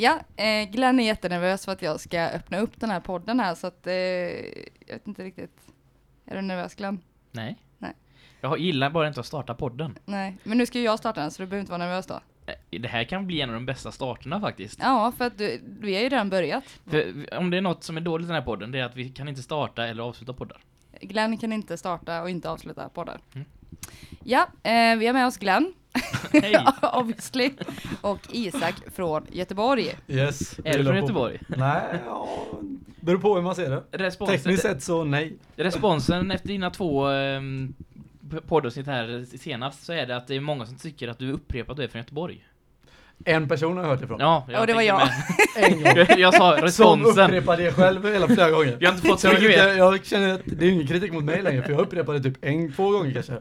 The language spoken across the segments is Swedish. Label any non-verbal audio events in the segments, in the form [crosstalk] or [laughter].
Ja, eh, Glenn är jättenervös för att jag ska öppna upp den här podden här så att eh, jag vet inte riktigt. Är du nervös Glenn? Nej. Nej. Jag gillar bara inte att starta podden. Nej, men nu ska ju jag starta den så du behöver inte vara nervös då. Eh, Det här kan bli en av de bästa starterna faktiskt. Ja, för att du, vi har ju redan börjat. För om det är något som är dåligt i den här podden, det är att vi kan inte starta eller avsluta poddar. Glenn kan inte starta och inte avsluta poddar. Mm. Ja, eh, vi har med oss Glenn! [laughs] obviously, och Isak från Göteborg. Yes. Är du från Göteborg? Nej, ja, beror på hur man ser det. Responsen, Tekniskt sett så nej. responsen efter dina två um, poddavsnitt här senast så är det att det är många som tycker att du upprepar att du är från Göteborg. En person har jag hört ifrån. Ja, Och det var jag. En gång. med. [laughs] Jag, jag sa Som responsen. upprepar det själv hela flera gånger. Vi har inte fått Så jag, mycket mer. jag, jag känner att det är ingen kritik mot mig längre för jag upprepar det typ en, två gånger kanske.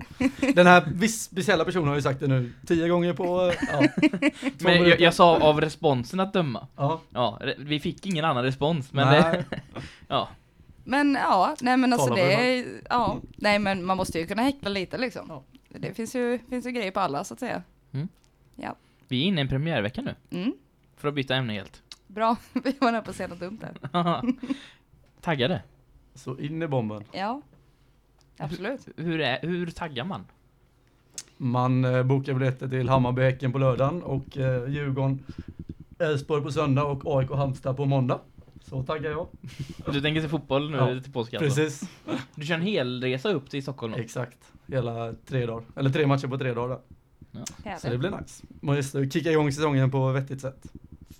Den här viss speciella personen har ju sagt det nu tio gånger på, ja. [laughs] Men jag, jag sa av responsen att döma. Ja, Ja, vi fick ingen annan respons, men nej. det, [laughs] ja. Men ja, nej men alltså Tala det ja, nej men man måste ju kunna häckla lite liksom. Ja. Det finns ju, finns ju grejer på alla så att säga. Vi är inne i en premiärvecka nu, Mm, för att byta ämne helt. bra, [laughs] vi var nära på att säga något dumt där. [laughs] Taggade? Så in i bomben. Ja, absolut. Hur, är, hur taggar man? Man eh, bokar biljetter till Hammarby Häcken på lördagen och eh, Djurgården Elfsborg på söndag och AIK Halmstad på måndag. Så taggar jag. [laughs] Du tänker se fotboll nu Ja, till påsk alltså? Precis. Du kör en hel resa upp till Stockholm? Exakt. Hela tre dagar. Eller tre matcher på tre dagar. Så det blir nice. Måste kicka igång säsongen på vettigt sätt.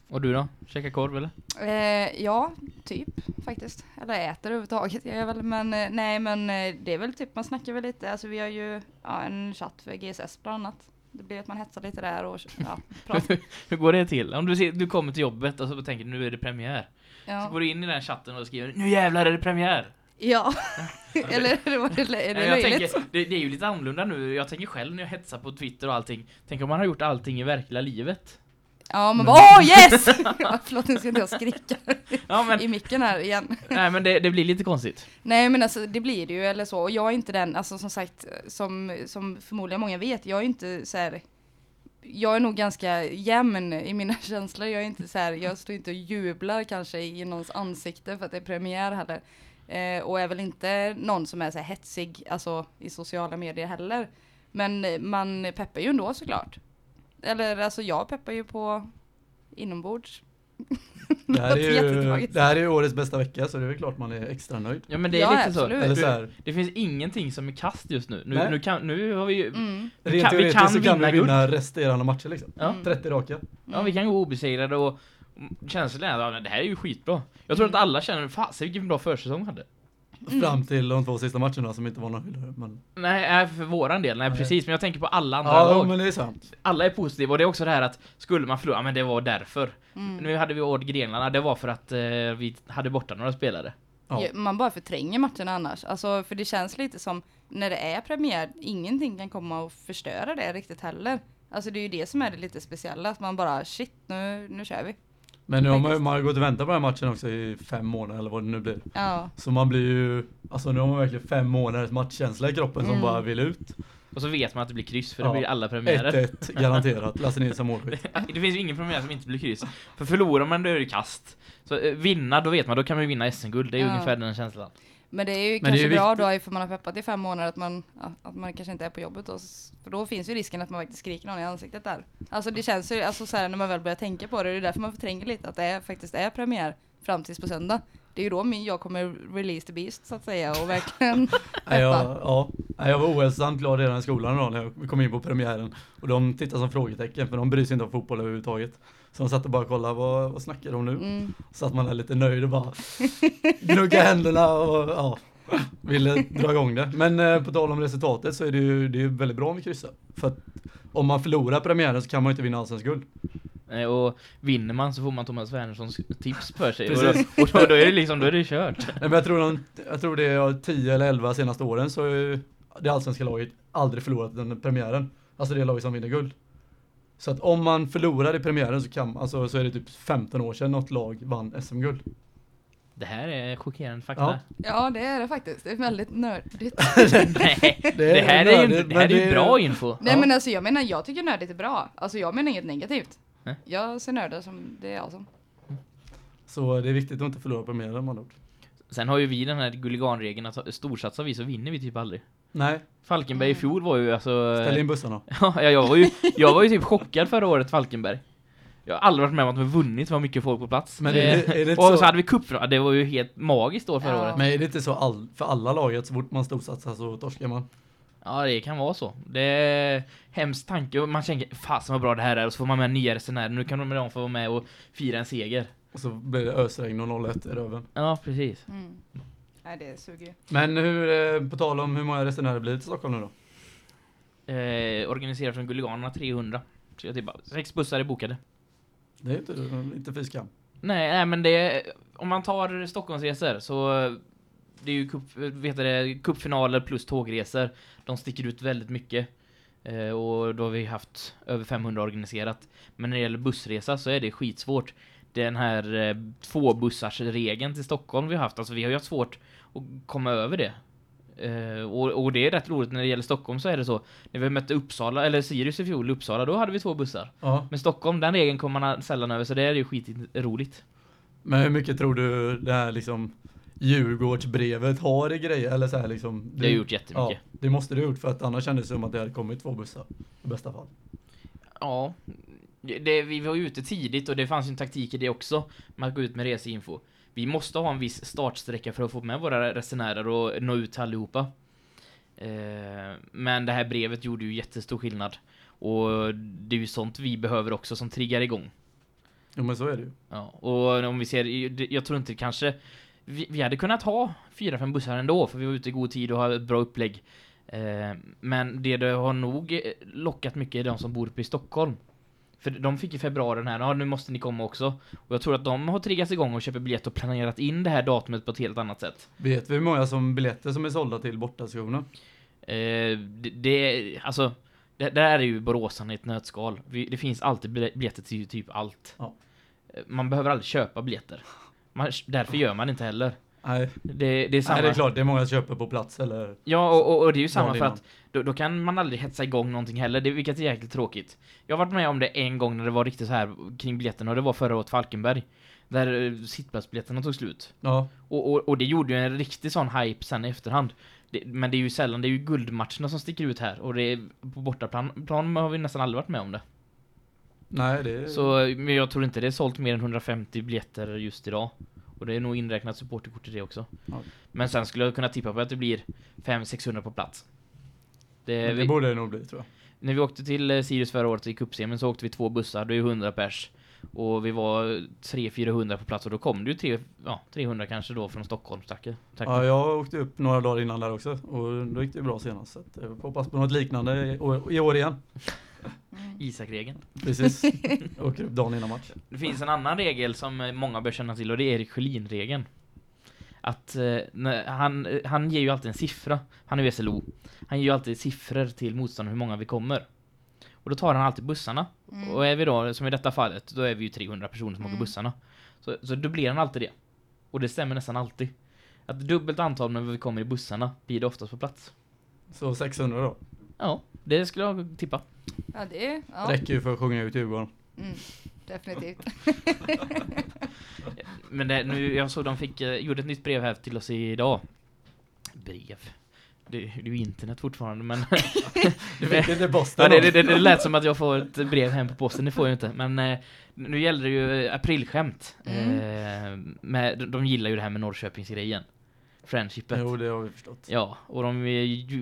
Och du då? Käka korv eller? Eh, ja, typ faktiskt. Eller äter överhuvudtaget. Jag väl, men eh, nej, men eh, det är väl typ man snackar väl lite. Alltså vi har ju ja, en chatt för GSS bland annat. Det blir att man hetsar lite där och ja, [laughs] pratar. Hur går det till? Om du, ser, du kommer till jobbet och så tänker du nu är det premiär. Så Ja, går du in i den chatten och skriver nu jävlar är det premiär. Ja. [laughs] eller är det, är det, jag tänker, det, det är ju lite annorlunda nu. Jag tänker själv när jag hetsar på Twitter och allting. Tänk om man har gjort allting i verkliga livet. Ja, man bara åh yes! [laughs] Ja, Förlåt, nu ska inte jag skrika Ja men, i micken här igen. nej men det, det blir lite konstigt. Nej men alltså det blir det ju eller så. Och jag är inte den, alltså som sagt, som, som förmodligen många vet, jag är inte så här. Jag är nog ganska jämn i mina [laughs] känslor. Jag är inte så här, jag står inte och jublar kanske i någons ansikte för att det är premiär heller. Eh, och är väl inte någon som är så här hetsig, alltså i sociala medier heller. Men man peppar ju ändå såklart. Eller alltså jag peppar ju på inombords. Det här, [laughs] är ju, det här är ju årets bästa vecka så det är väl klart man är extra nöjd. Ja men det är Ja, lite så. absolut. Eller Du, så här, det finns ingenting som är kast just nu. Nu, Nej. nu, kan, nu har vi ju... Mm. Vi rent kan- vi teoretiskt kan så kan vinna vi vinna resterande matcher liksom. Ja. Mm. 30 raka. Ja, vi kan gå obesegrade och känslan är att ja, det här är ju skitbra. Jag tror Mm. att alla känner, fasen vilken bra försäsong hade. Mm. Fram till de två sista matcherna som inte var nöjda. Men... Nej, för våran del, nej Nej. precis, men jag tänker på alla andra Ja, lag. men det är sant. Alla är positiva och det är också det här att skulle man förlora, men det var därför. Mm. Nu hade vi Ord Grenarna, det var för att eh, vi hade borta några spelare. Ja. Ja, Man bara förtränger matcherna annars. Alltså, för det känns lite som när det är premiär, ingenting kan komma och förstöra det riktigt heller. Alltså det är ju det som är det lite speciella, att man bara shit, nu, nu kör vi. Men nu har man, har gått och väntat på den här matchen också i fem månader eller vad det nu blir. Ja, Så man blir ju, alltså nu har man verkligen fem månaders matchkänsla i kroppen som Mm. bara vill ut. Och så vet man att det blir kryss, för Ja. det blir alla premiärer. 1-1 garanterat, Lasse Nilsson målskytt. [laughs] Det finns ju ingen premiär som inte blir kryss. För förlorar man då är det kast. Så eh, vinna, då vet man, då kan man ju vinna SM-guld. Det är Ja. ungefär den känslan. Men det är ju Men är kanske ju bra då ifall man har peppat i fem månader att man, ja, att man kanske inte är på jobbet då. För då finns ju risken att man faktiskt skriker någon i ansiktet där. Alltså det känns ju, alltså så här, när man väl börjar tänka på det, det är därför man förtränger lite att det är, faktiskt är premiär fram tills på söndag. Det är ju då min, jag kommer release the beast så att säga och verkligen [laughs] peppa. ja, Nej, jag var ohälsosamt glad redan i skolan idag när jag kom in på premiären. Och de tittade som frågetecken för de bryr sig inte om fotboll överhuvudtaget. Så de satt och bara kollade, vad, vad snackar de nu? Mm. Så att man är lite nöjd och bara [laughs] gnugga händerna och ja, ville dra igång det. Men eh, på tal om resultatet så är det ju det är väldigt bra med kryssa. För att om man förlorar premiären så kan man ju inte vinna allsvensk guld. Eh, Och vinner man så får man Thomas Wernerssons tips för sig. Och då, och då, då är det liksom, då är det kört. Nej, men jag tror, de, jag tror det är 10 eller 11 senaste åren så är det allsvenska laget aldrig förlorat den premiären. Alltså det laget som vinner guld. Så att om man förlorar i premiären så kan alltså, så är det typ 15 år sedan något lag vann SM-guld. Det här är chockerande fakta. Ja, det är det faktiskt. Det är väldigt nördigt. [laughs] [laughs] Nej, det, här är ju, nördigt, det här är men ju det- bra info. Nej Ja. men alltså jag menar, jag tycker nördigt är bra. Alltså jag menar inget negativt. Jag ser nördar som det är som. Så det är viktigt att inte förlora på mer än man ord. Sen har ju vi den här guliganregeln att storsatsar vi så vinner vi typ aldrig. Nej, Falkenberg i fjol var ju alltså... ställ in bussarna. [laughs] Ja, jag var ju, jag var ju typ chockad förra året Falkenberg. Jag har aldrig varit med om att de har vunnit så mycket folk på plats. Men är det, är det och så, så, hade vi cupfinal, det var ju helt magiskt år förra Ja. året. men är det inte så all, för alla laget så fort man storsatsar så torskar man? Ja, det kan vara så. Det är hemskt tanke och man tänker, fasen vad bra det här är och så får man med nya resenärer, nu kan de med dem få vara med och fira en seger. Och så blir det ösregn och 0-1 i röven. Ja, precis. Mm. Nej, det suger ju. Men hur, eh, på tal om hur många resenärer blir det till Stockholm nu då? Eh, organiserat från Guliganerna 300. Så jag tippa. Sex bussar är bokade. Det är inte, inte fy skam. Nej, nej men det är, om man tar Stockholmsresor så det är ju cup, vet det, cupfinaler plus tågresor. De sticker ut väldigt mycket. Eh, och då har vi haft över 500 organiserat. Men när det gäller bussresa så är det skitsvårt. Den här eh, två bussars regeln till Stockholm vi har haft, alltså vi har ju haft svårt att komma över det. Eh, och, och det är rätt roligt när det gäller Stockholm så är det så. När vi mötte Uppsala, eller Sirius i fjol Uppsala, då hade vi två bussar. Ja, Men Stockholm, den regeln kommer man sällan över så det är ju skitroligt. men hur mycket tror du det här liksom Djurgårdsbrevet har i grejer eller så här liksom? Det har gjort jättemycket. Ja, det måste det ha gjort för att annars kändes det som att det hade kommit två bussar i bästa fall. Ja, det, vi var ju ute tidigt och det fanns ju en taktik i det också. Man går ut med reseinfo. Vi måste ha en viss startsträcka för att få med våra resenärer och nå ut till allihopa. Eh, men det här brevet gjorde ju jättestor skillnad. Och det är ju sånt vi behöver också som triggar igång. Jo men så är det ju. Ja, och om vi ser, jag tror inte kanske vi, vi hade kunnat ha fyra, fem bussar ändå för vi var ute i god tid och har ett bra upplägg. Eh, men det, det har nog lockat mycket är de som bor uppe i Stockholm. För de fick i februari den här, ja nu måste ni komma också. Och jag tror att de har triggats igång och köper biljett och planerat in det här datumet på ett helt annat sätt. Vet vi hur många som biljetter som är sålda till bortastationen? Eh, det, det, alltså, det, det här är ju Boråsan i ett nötskal. Vi, det finns alltid bil- biljetter till typ allt. Ja. Eh, Man behöver aldrig köpa biljetter. Man, därför gör man inte heller. Nej, Det, det är samma. Nej det är klart, det är många som köper på plats eller Ja, och, och, och det är ju samma för att då, då kan man aldrig hetsa igång någonting heller, det, vilket är jäkligt tråkigt. Jag har varit med om det en gång när det var riktigt så här kring biljetterna och det var förra året Falkenberg. Där eh, sittplatsbiljetterna tog slut. Ja, Och, och, och det gjorde ju en riktig sån hype sen i efterhand. Det, men det är ju sällan, det är ju guldmatcherna som sticker ut här och det är, på bortaplan plan har vi nästan aldrig varit med om det. nej det. Så men jag tror inte det är sålt mer än 150 biljetter just idag. Och det är nog inräknat supporterkort i det också. Ja. Men sen skulle jag kunna tippa på att det blir 500-600 på plats. Det, det vi, borde det nog bli tror jag. när vi åkte till eh, Sirius förra året i cupsemin så åkte vi två bussar, det är ju 100 pers. Och vi var 300-400 på plats och då kom det ju tre, ja, 300 kanske då från Stockholm. Tack. Tack. Ja, jag åkte upp några dagar innan där också och då gick det bra senast. Så jag hoppas på något liknande i år igen. Mm. Isak-regeln. Precis. [laughs] Åker upp dagen innan match. Det finns en annan regel som många bör känna till och det är Erik Sjölin-regeln. Att eh, han, han ger ju alltid en siffra. Han är ju SLO. Han ger ju alltid siffror till motståndaren hur många vi kommer. Och då tar han alltid bussarna. Mm. Och är vi då, som i detta fallet, då är vi ju 300 personer som åker Mm. bussarna. Så, så dubblerar han alltid det. Och det stämmer nästan alltid. Att dubbelt antal när vi kommer i bussarna blir det oftast på plats. Så 600 då. Ja, det skulle jag tippa. Ja, det är... Ja. Räcker ju för att sjunga ut Djurgården. Mm. Definitivt. [laughs] Men det, nu, jag såg de fick, eh, gjorde ett nytt brev här till oss idag. Brev. Det, det är ju internet fortfarande men [laughs] Du fick inte posten ja, det, det, det, det lät som att jag får ett brev hem på posten, det får jag inte. Men eh, nu gäller det ju eh, aprilskämt. Mm. Eh, med, de, de gillar ju det här med Norrköpingsgrejen. Friendshipet. Jo, det har vi förstått. Ja, och de eh,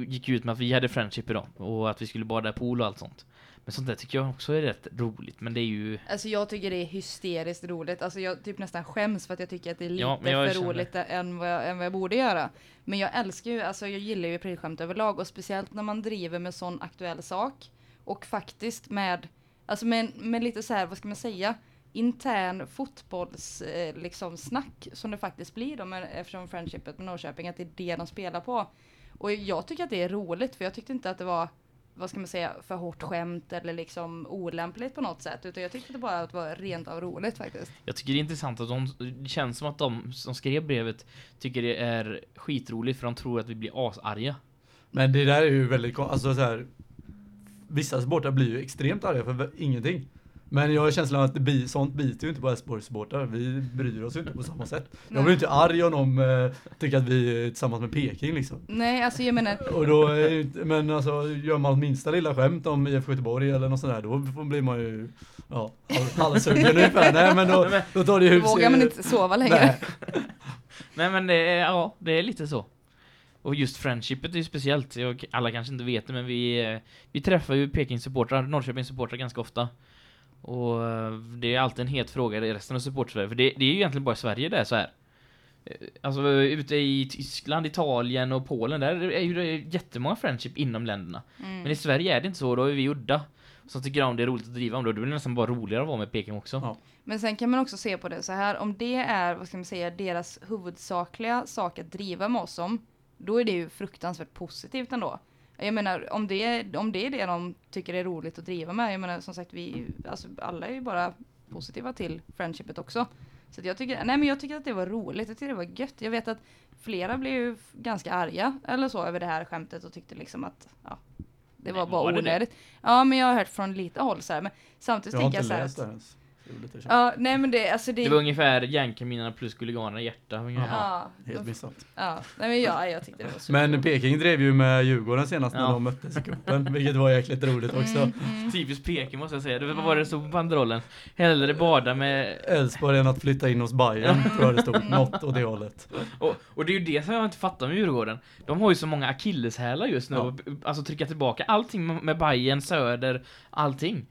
gick ju ut med att vi hade friendship idag och att vi skulle bada i pool och allt sånt. Men sånt där tycker jag också är rätt roligt, men det är ju... Alltså jag tycker det är hysteriskt roligt. Alltså jag typ nästan skäms för att jag tycker att det är lite Ja, för känner- roligt än vad, jag, än vad jag borde göra. Men jag älskar ju, alltså jag gillar ju aprilskämt överlag och speciellt när man driver med sån aktuell sak. Och faktiskt med, alltså med, med lite så här, vad ska man säga, intern fotbolls eh, liksom snack som det faktiskt blir då med, eftersom friendshipet med Norrköping, att det är det de spelar på. Och jag tycker att det är roligt för jag tyckte inte att det var vad ska man säga, för hårt skämt eller liksom olämpligt på något sätt. Utan jag tyckte det bara att det var rent av roligt faktiskt. Jag tycker det är intressant att de, det känns som att de som skrev brevet tycker det är skitroligt för de tror att vi blir asarga. Men det där är ju väldigt alltså så här. Vissa supportrar blir ju extremt arga för ingenting. Men jag har känslan att det bi, sånt biter ju inte på Elfsborgs supportrar. Vi bryr oss ju inte på samma sätt. Jag Nej. blir inte arg om de eh, tycker att vi är tillsammans med Peking liksom. Nej, alltså jag menar, Och då, är ju men alltså gör man minsta lilla skämt om IFK Göteborg eller något sånt där, då blir man ju ja, hal- halshuggen [laughs] ungefär. Nej men då, då tar det då hus vågar i- man inte sova längre. Nej. [laughs] Nej men det är, ja, det är lite så. Och just friendshipet är ju speciellt. Jag, alla kanske inte vet det, men vi, eh, vi träffar ju Peking supportrar, Norrköping supportrar ganska ofta. Och eh, det är alltid en het fråga i resten av supportsverige, för det, det är ju egentligen bara i Sverige det är så här. Eh, Alltså ute i Tyskland, Italien och Polen, där är ju det jättemånga friendship inom länderna. Mm. Men i Sverige är det inte så, då är vi udda. Som tycker om det är roligt att driva om det, då blir det nästan bara roligare att vara med Peking också. Ja. Men sen kan man också se på det så här, om det är, vad ska man säga, deras huvudsakliga sak att driva med oss om, då är det ju fruktansvärt positivt ändå. Jag menar, om det, är, om det är det de tycker är roligt att driva med, jag menar som sagt, vi, alltså alla är ju bara positiva till friendshipet också. Så att jag tycker, nej men jag tycker att det var roligt, jag tycker det var gött. Jag vet att flera blev ju ganska arga eller så över det här skämtet och tyckte liksom att, ja, det var Nej, bara var onödigt. Ja, men jag har hört från lite håll så här, men samtidigt Jag tänker jag så här att, Ja, nej men det, alltså det... Det var ungefär järnkaminarna plus guliganerna hjärta. Ja, Helt missat. ja, nej men ja, jag tyckte det var super. Men Peking drev ju med Djurgården senast när Ja. de möttes i cupen, vilket var jäkligt roligt också. Mm, mm. Typiskt Peking måste jag säga. Det var vad det stod på banderollen. Hellre bada med... Elfsborg än att flytta in hos Bayern tror jag det stod. Något åt det hållet. Och, och det är ju det som jag inte fattar med Djurgården. De har ju så många akilleshälar just nu. Ja. Alltså trycka tillbaka allting med- med Bayern, Söder, allting.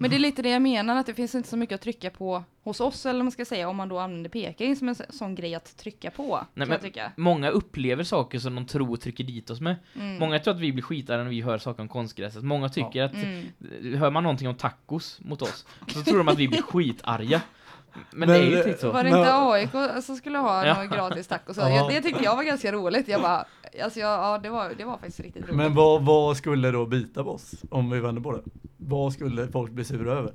Men det är lite det jag menar, att det finns inte så mycket att trycka på hos oss, eller man ska säga, om man då använder Peking som en så- sån grej att trycka på, Nej, men-. Många upplever saker som de tror trycker dit oss med. Mm. Många tror att vi blir skitare när vi hör saker om konstgräset. Många tycker att, Mm. hör man någonting om tacos mot oss, så tror de att vi blir skitarga. Men, Men, det är ju inte riktigt så. Var det Men- inte AIK som skulle ha Ja. något gratis tacos? Ja. Det tyckte jag var ganska roligt. Jag bara, alltså jag, ja det var, det var faktiskt riktigt roligt. Men vad, vad skulle då bita på oss? Om vi vänder på det. Vad skulle folk bli sura över?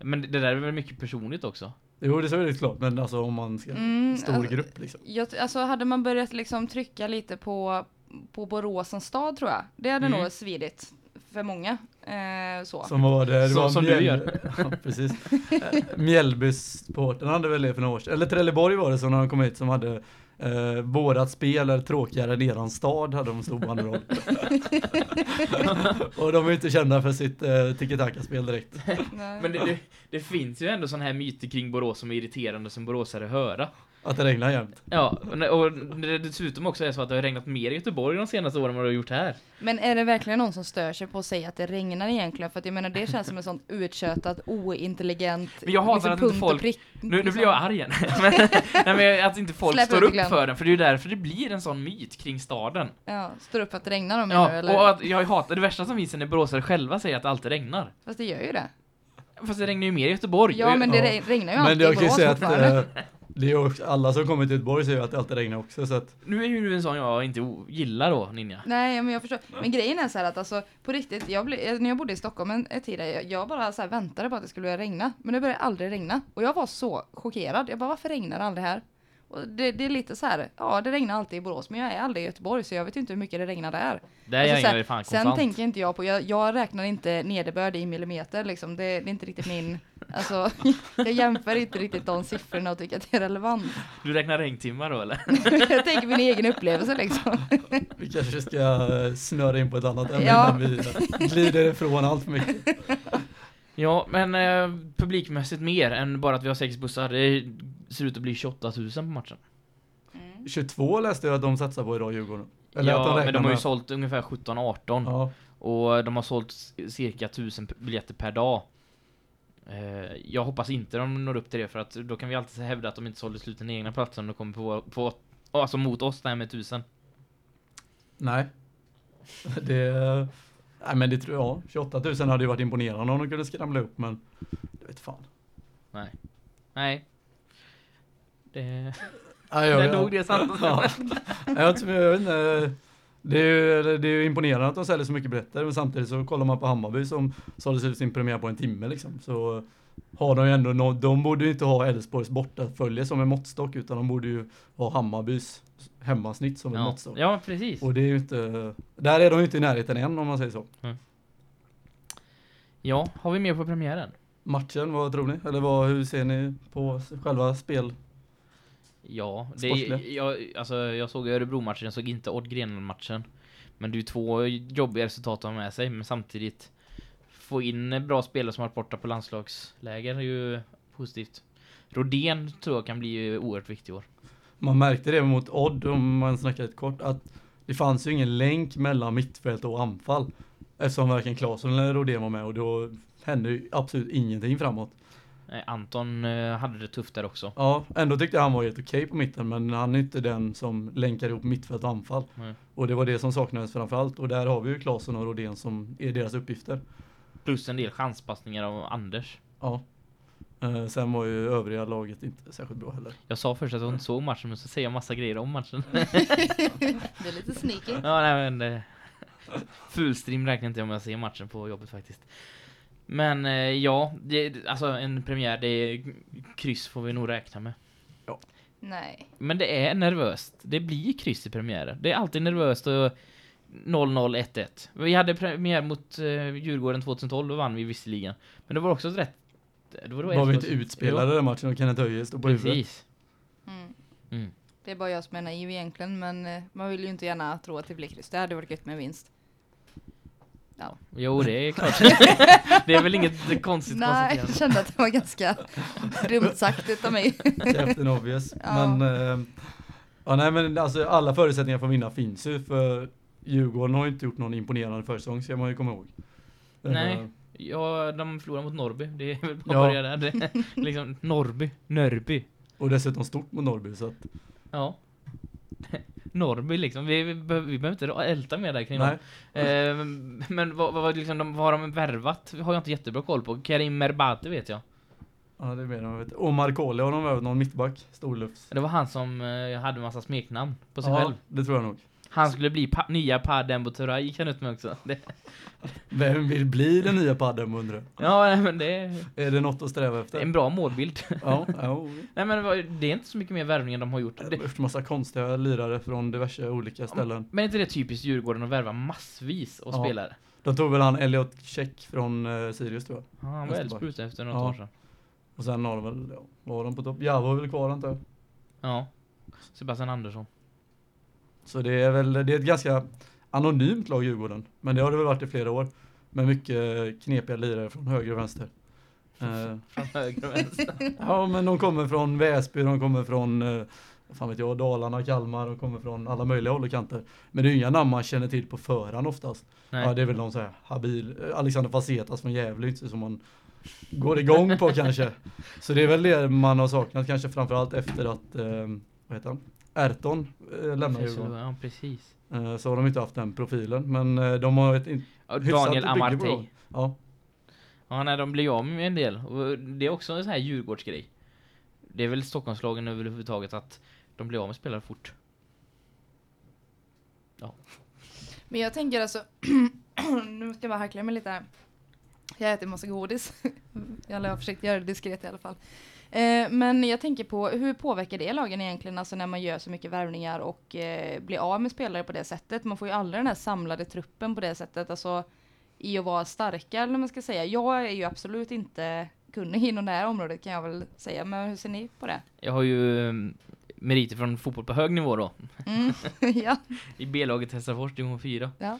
Men det där är väl mycket personligt också. Jo det så är det klart, men alltså om man ska, Mm, stor alltså, grupp liksom. Jag, alltså hade man börjat liksom trycka lite på, på Borås som stad tror jag, det hade Mm. nog svidit för många. Eh, så. Som var det, det Så- var som du Mjäll- gör. [laughs] ja, precis. Eh, Mjällbysporten hade väl det för några år sedan. Eller Trelleborg var det som när de kom hit som hade eh, vårat spel är tråkigare än eran stad hade de stor banderoll. [laughs] Och de är inte kända för sitt eh, tiki-taka-spel direkt. Nej. Men det, det, det finns ju ändå sådana här myter kring Borås som är irriterande som boråsare höra. Att det regnar jämt. Ja, och det dessutom också är så att det har regnat mer i Göteborg de senaste åren än vad det har gjort här. Men är det verkligen någon som stör sig på att säga att det regnar egentligen? För att jag menar det känns som en sån uttjötat, ointelligent, Men jag hatar att inte folk- prick, Nu, nu liksom. blir jag arg igen. [laughs] men, nej, men att inte folk Släpp står det, upp Glenn. för den, för det är ju därför det blir en sån myt kring staden. Ja, står upp för att det regnar du Ja, eller? och att jag hatar det värsta som finns är när boråsare själva säger att det alltid regnar. Fast det gör ju det. Fast det regnar ju mer i Göteborg. Ja men det Ja. regnar ju Men alltid i jag kan ju säga att [laughs] det är ju också, alla som kommer till Göteborg säger att det alltid regnar också så att Nu är ju du en sån jag inte gillar då, Ninja. Nej men jag förstår. Men grejen är så här att alltså på riktigt, jag ble, när jag bodde i Stockholm en, en tid, jag, jag bara så här väntade på att det skulle börja regna. Men det började aldrig regna. Och jag var så chockerad. Jag bara varför regnar det aldrig här? Och det, det är lite så här, ja det regnar alltid i Borås men jag är aldrig i Göteborg så jag vet inte hur mycket det regnar där. Där Alltså, regnar sen- det fan Sen konstant. tänker inte jag på, jag, jag räknar inte nederbörd i millimeter liksom. Det, det är inte riktigt min, alltså [laughs] jag jämför inte riktigt de siffrorna och tycker att det är relevant. Du räknar regntimmar då eller? [laughs] jag tänker min egen upplevelse liksom. [laughs] vi kanske ska eh, snöra in på ett annat ämne Ja. innan vi glider ifrån allt för mycket. Ja, men eh, publikmässigt mer än bara att vi har sex bussar. Det ser ut att bli 28 000 på matchen. 22 läste jag att de satsar på idag Djurgården. Eller att ja, de men de har ju med. sålt ungefär 17-18 Ja, och de har sålt cirka 1000 p- biljetter per dag. Eh, jag hoppas inte de når upp till det för att då kan vi alltid hävda att de inte sålde slut den egna platsen om de kommer på, på alltså mot oss där med 1000. nej. [laughs] Det, nej men det tror jag, 28 000 hade ju varit imponerande om de kunde skramla upp men det vet fan. Nej. Det, Nej, jag, jag, dog det samtalet. [laughs] Ja. Jag, jag inte. Det är, ju, det är imponerande att de säljer så mycket biljetter men samtidigt så kollar man på Hammarby som sålde ut sin premiär på en timme liksom. Så har de ju ändå nå- de borde ju inte ha Elfsborgs bortafölje som en måttstock utan de borde ju ha Hammarbys hemmasnitt som en Ja. måttstock. ja, precis. Och det är ju inte, där är de ju inte i närheten än om man säger så. Ja, har vi mer på premiären? Matchen, vad tror ni? Eller vad, hur ser ni på själva spel? Ja, det jag, alltså, jag såg Örebro-matchen, jag såg inte Odd Grenland-matchen. Men det är ju två jobbiga resultat att ha med sig, men samtidigt få in bra spelare som har varit borta på landslagsläger är ju positivt. Rodén tror jag kan bli oerhört viktig i år. Man märkte det mot Odd, om man snackar lite kort, att det fanns ju ingen länk mellan mittfält och anfall. Eftersom varken Claesson eller Rodén var med och då hände ju absolut ingenting framåt. Anton eh, hade det tufft där också. Ja, ändå tyckte jag han var helt okej på mitten, men han är inte den som länkar ihop mittfält och anfall. Nej. Och det var det som saknades framförallt. Och där har vi ju Claesson och Rodén som är deras uppgifter. Plus en del chanspassningar av Anders. Ja. Eh, sen var ju övriga laget inte särskilt bra heller. Jag sa först att inte såg matchen, men så säger jag massa grejer om matchen. [laughs] Det är lite sneaky. ja, nej men... Eh, [laughs] fullstream räknar inte om jag ser matchen på jobbet faktiskt. Men eh, ja, det, alltså en premiär, det är kryss får vi nog räkna med. Nej. Men det är nervöst. Det blir kryss i premiärer. Det är alltid nervöst och 0-0, 1-1. Vi hade premiär mot eh, Djurgården 2012, då vann vi visserligen. Men det var också ett rätt... Det var, då Var vi inte utspelade den matchen och Kenneth Höje stod på huvudet? Precis. Mm. Mm. Det är bara jag som är naiv egentligen, men eh, man vill ju inte gärna tro att det blir kryss. Det hade varit gött med vinst. Jo, det är klart. [laughs] det är väl inget konstigt Nej, jag kände att det var ganska dumt sagt utav mig. Captain obvious. Ja. Men, eh, ja, nej, men alltså, alla förutsättningar för att vinna finns ju. För Djurgården har ju inte gjort någon imponerande försäsong, ska man ju komma ihåg. Eh, Nej. Ja, de förlorar mot Norrby. Det är väl bara Ja. att börja där. Det, liksom, Norrby. Nörby. Och dessutom stort mot Norrby, så att, Ja. Norrby liksom. Vi, vi, behöver- vi behöver inte älta mer där kring dem. Eh, men vad, vad, liksom, de, vad har de värvat? har jag inte jättebra koll på. Karim Merbate vet jag. Ja, det menar jag. Vet. Omar Koli har de över någon mittback, storlufts. Det var han som eh, hade massa smeknamn på sig Ja, själv. det tror jag nog. Han skulle bli pa nya Padembo Turay gick han ut med också. Det, Vem vill bli den nya padden undrar ja, men det är Är det något att sträva efter? en bra målbild. Ja, ja. [laughs] nej, men det är inte så mycket mer värvningar de har gjort. Det gjort massa konstiga lirare från diverse olika ställen. men är inte det typiskt Djurgården att värva massvis av Ja. spelare? De tog väl han Elliot Check från uh, Sirius tror jag. Ja, han var ute efter något Ja. år sedan. Och sen har de väl, ja, var de på topp? Javo är väl kvar antar jag. Ja. Sebastian Andersson. Så det är väl, det är ett ganska anonymt lag Djurgården. Men det har det väl varit i flera år. Med mycket knepiga lirare från höger och vänster. Eh, [laughs] Från höger och vänster. [laughs] ja men de kommer från Väsby, de kommer från eh, vad fan vet jag, Dalarna, Kalmar, de kommer från alla möjliga håll och kanter. Men det är ju inga namn man känner till på förhand oftast. Nej. Ja det är väl någon så här habil, eh, Alexander Facetas från Gävle inte som man går igång på kanske. [laughs] Så det är väl det man har saknat kanske framförallt efter att, eh, vad heter han? Erton eh, lämnar Djurgården. Ja, precis. Eh, så har de inte haft den profilen. Men eh, de har ett, in- Ja, Daniel Amartey. ja, Ja, nej, de blir av med en del. Och det är också en sån här Djurgårdsgrej. Det är väl Stockholmslagen överhuvudtaget att de blir av med spelare fort. Men jag tänker alltså, [clears throat] nu ska jag bara hackla mig lite här. Jag äter massa godis. [laughs] Jag har försökt göra det diskret i alla fall. Eh, men jag tänker på hur påverkar det lagen egentligen, alltså när man gör så mycket värvningar och eh, blir av med spelare på det sättet. Man får ju aldrig den här samlade truppen på det sättet, alltså i att vara starka eller man ska säga. Jag är ju absolut inte kunnig inom det här området kan jag väl säga, men hur ser ni på det? Jag har ju um, meriter från fotboll på hög nivå då. Mm. [laughs] ja. [laughs] I B-laget Hässleholm division 4. ja.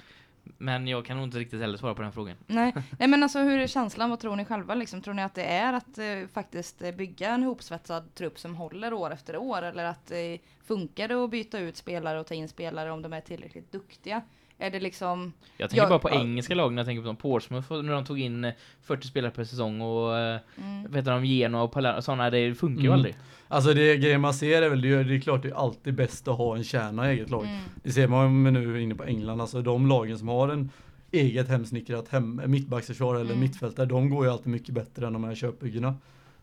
Men jag kan nog inte riktigt heller svara på den frågan. Nej. [laughs] Nej men alltså hur är känslan? Vad tror ni själva liksom? Tror ni att det är att eh, faktiskt eh, bygga en hopsvetsad trupp som håller år efter år? Eller att eh, funkar det att byta ut spelare och ta in spelare om de är tillräckligt duktiga? Är det liksom, Jag tänker Ja, bara på ja. engelska lag när jag tänker på dem. Portsmouth när de tog in eh, 40 spelare per säsong och eh, mm, vet du, de Genoa och Palermo sådana det funkar ju Mm. aldrig. Alltså det grejen man ser är väl, det är, det är klart det är alltid bäst att ha en kärna i eget lag. mm, Det ser man ju nu inne på England, alltså de lagen som har en eget hemsnickrat hem, mittbacksförsvar eller Mm. mittfältare, de går ju alltid mycket bättre än de här köpbyggena.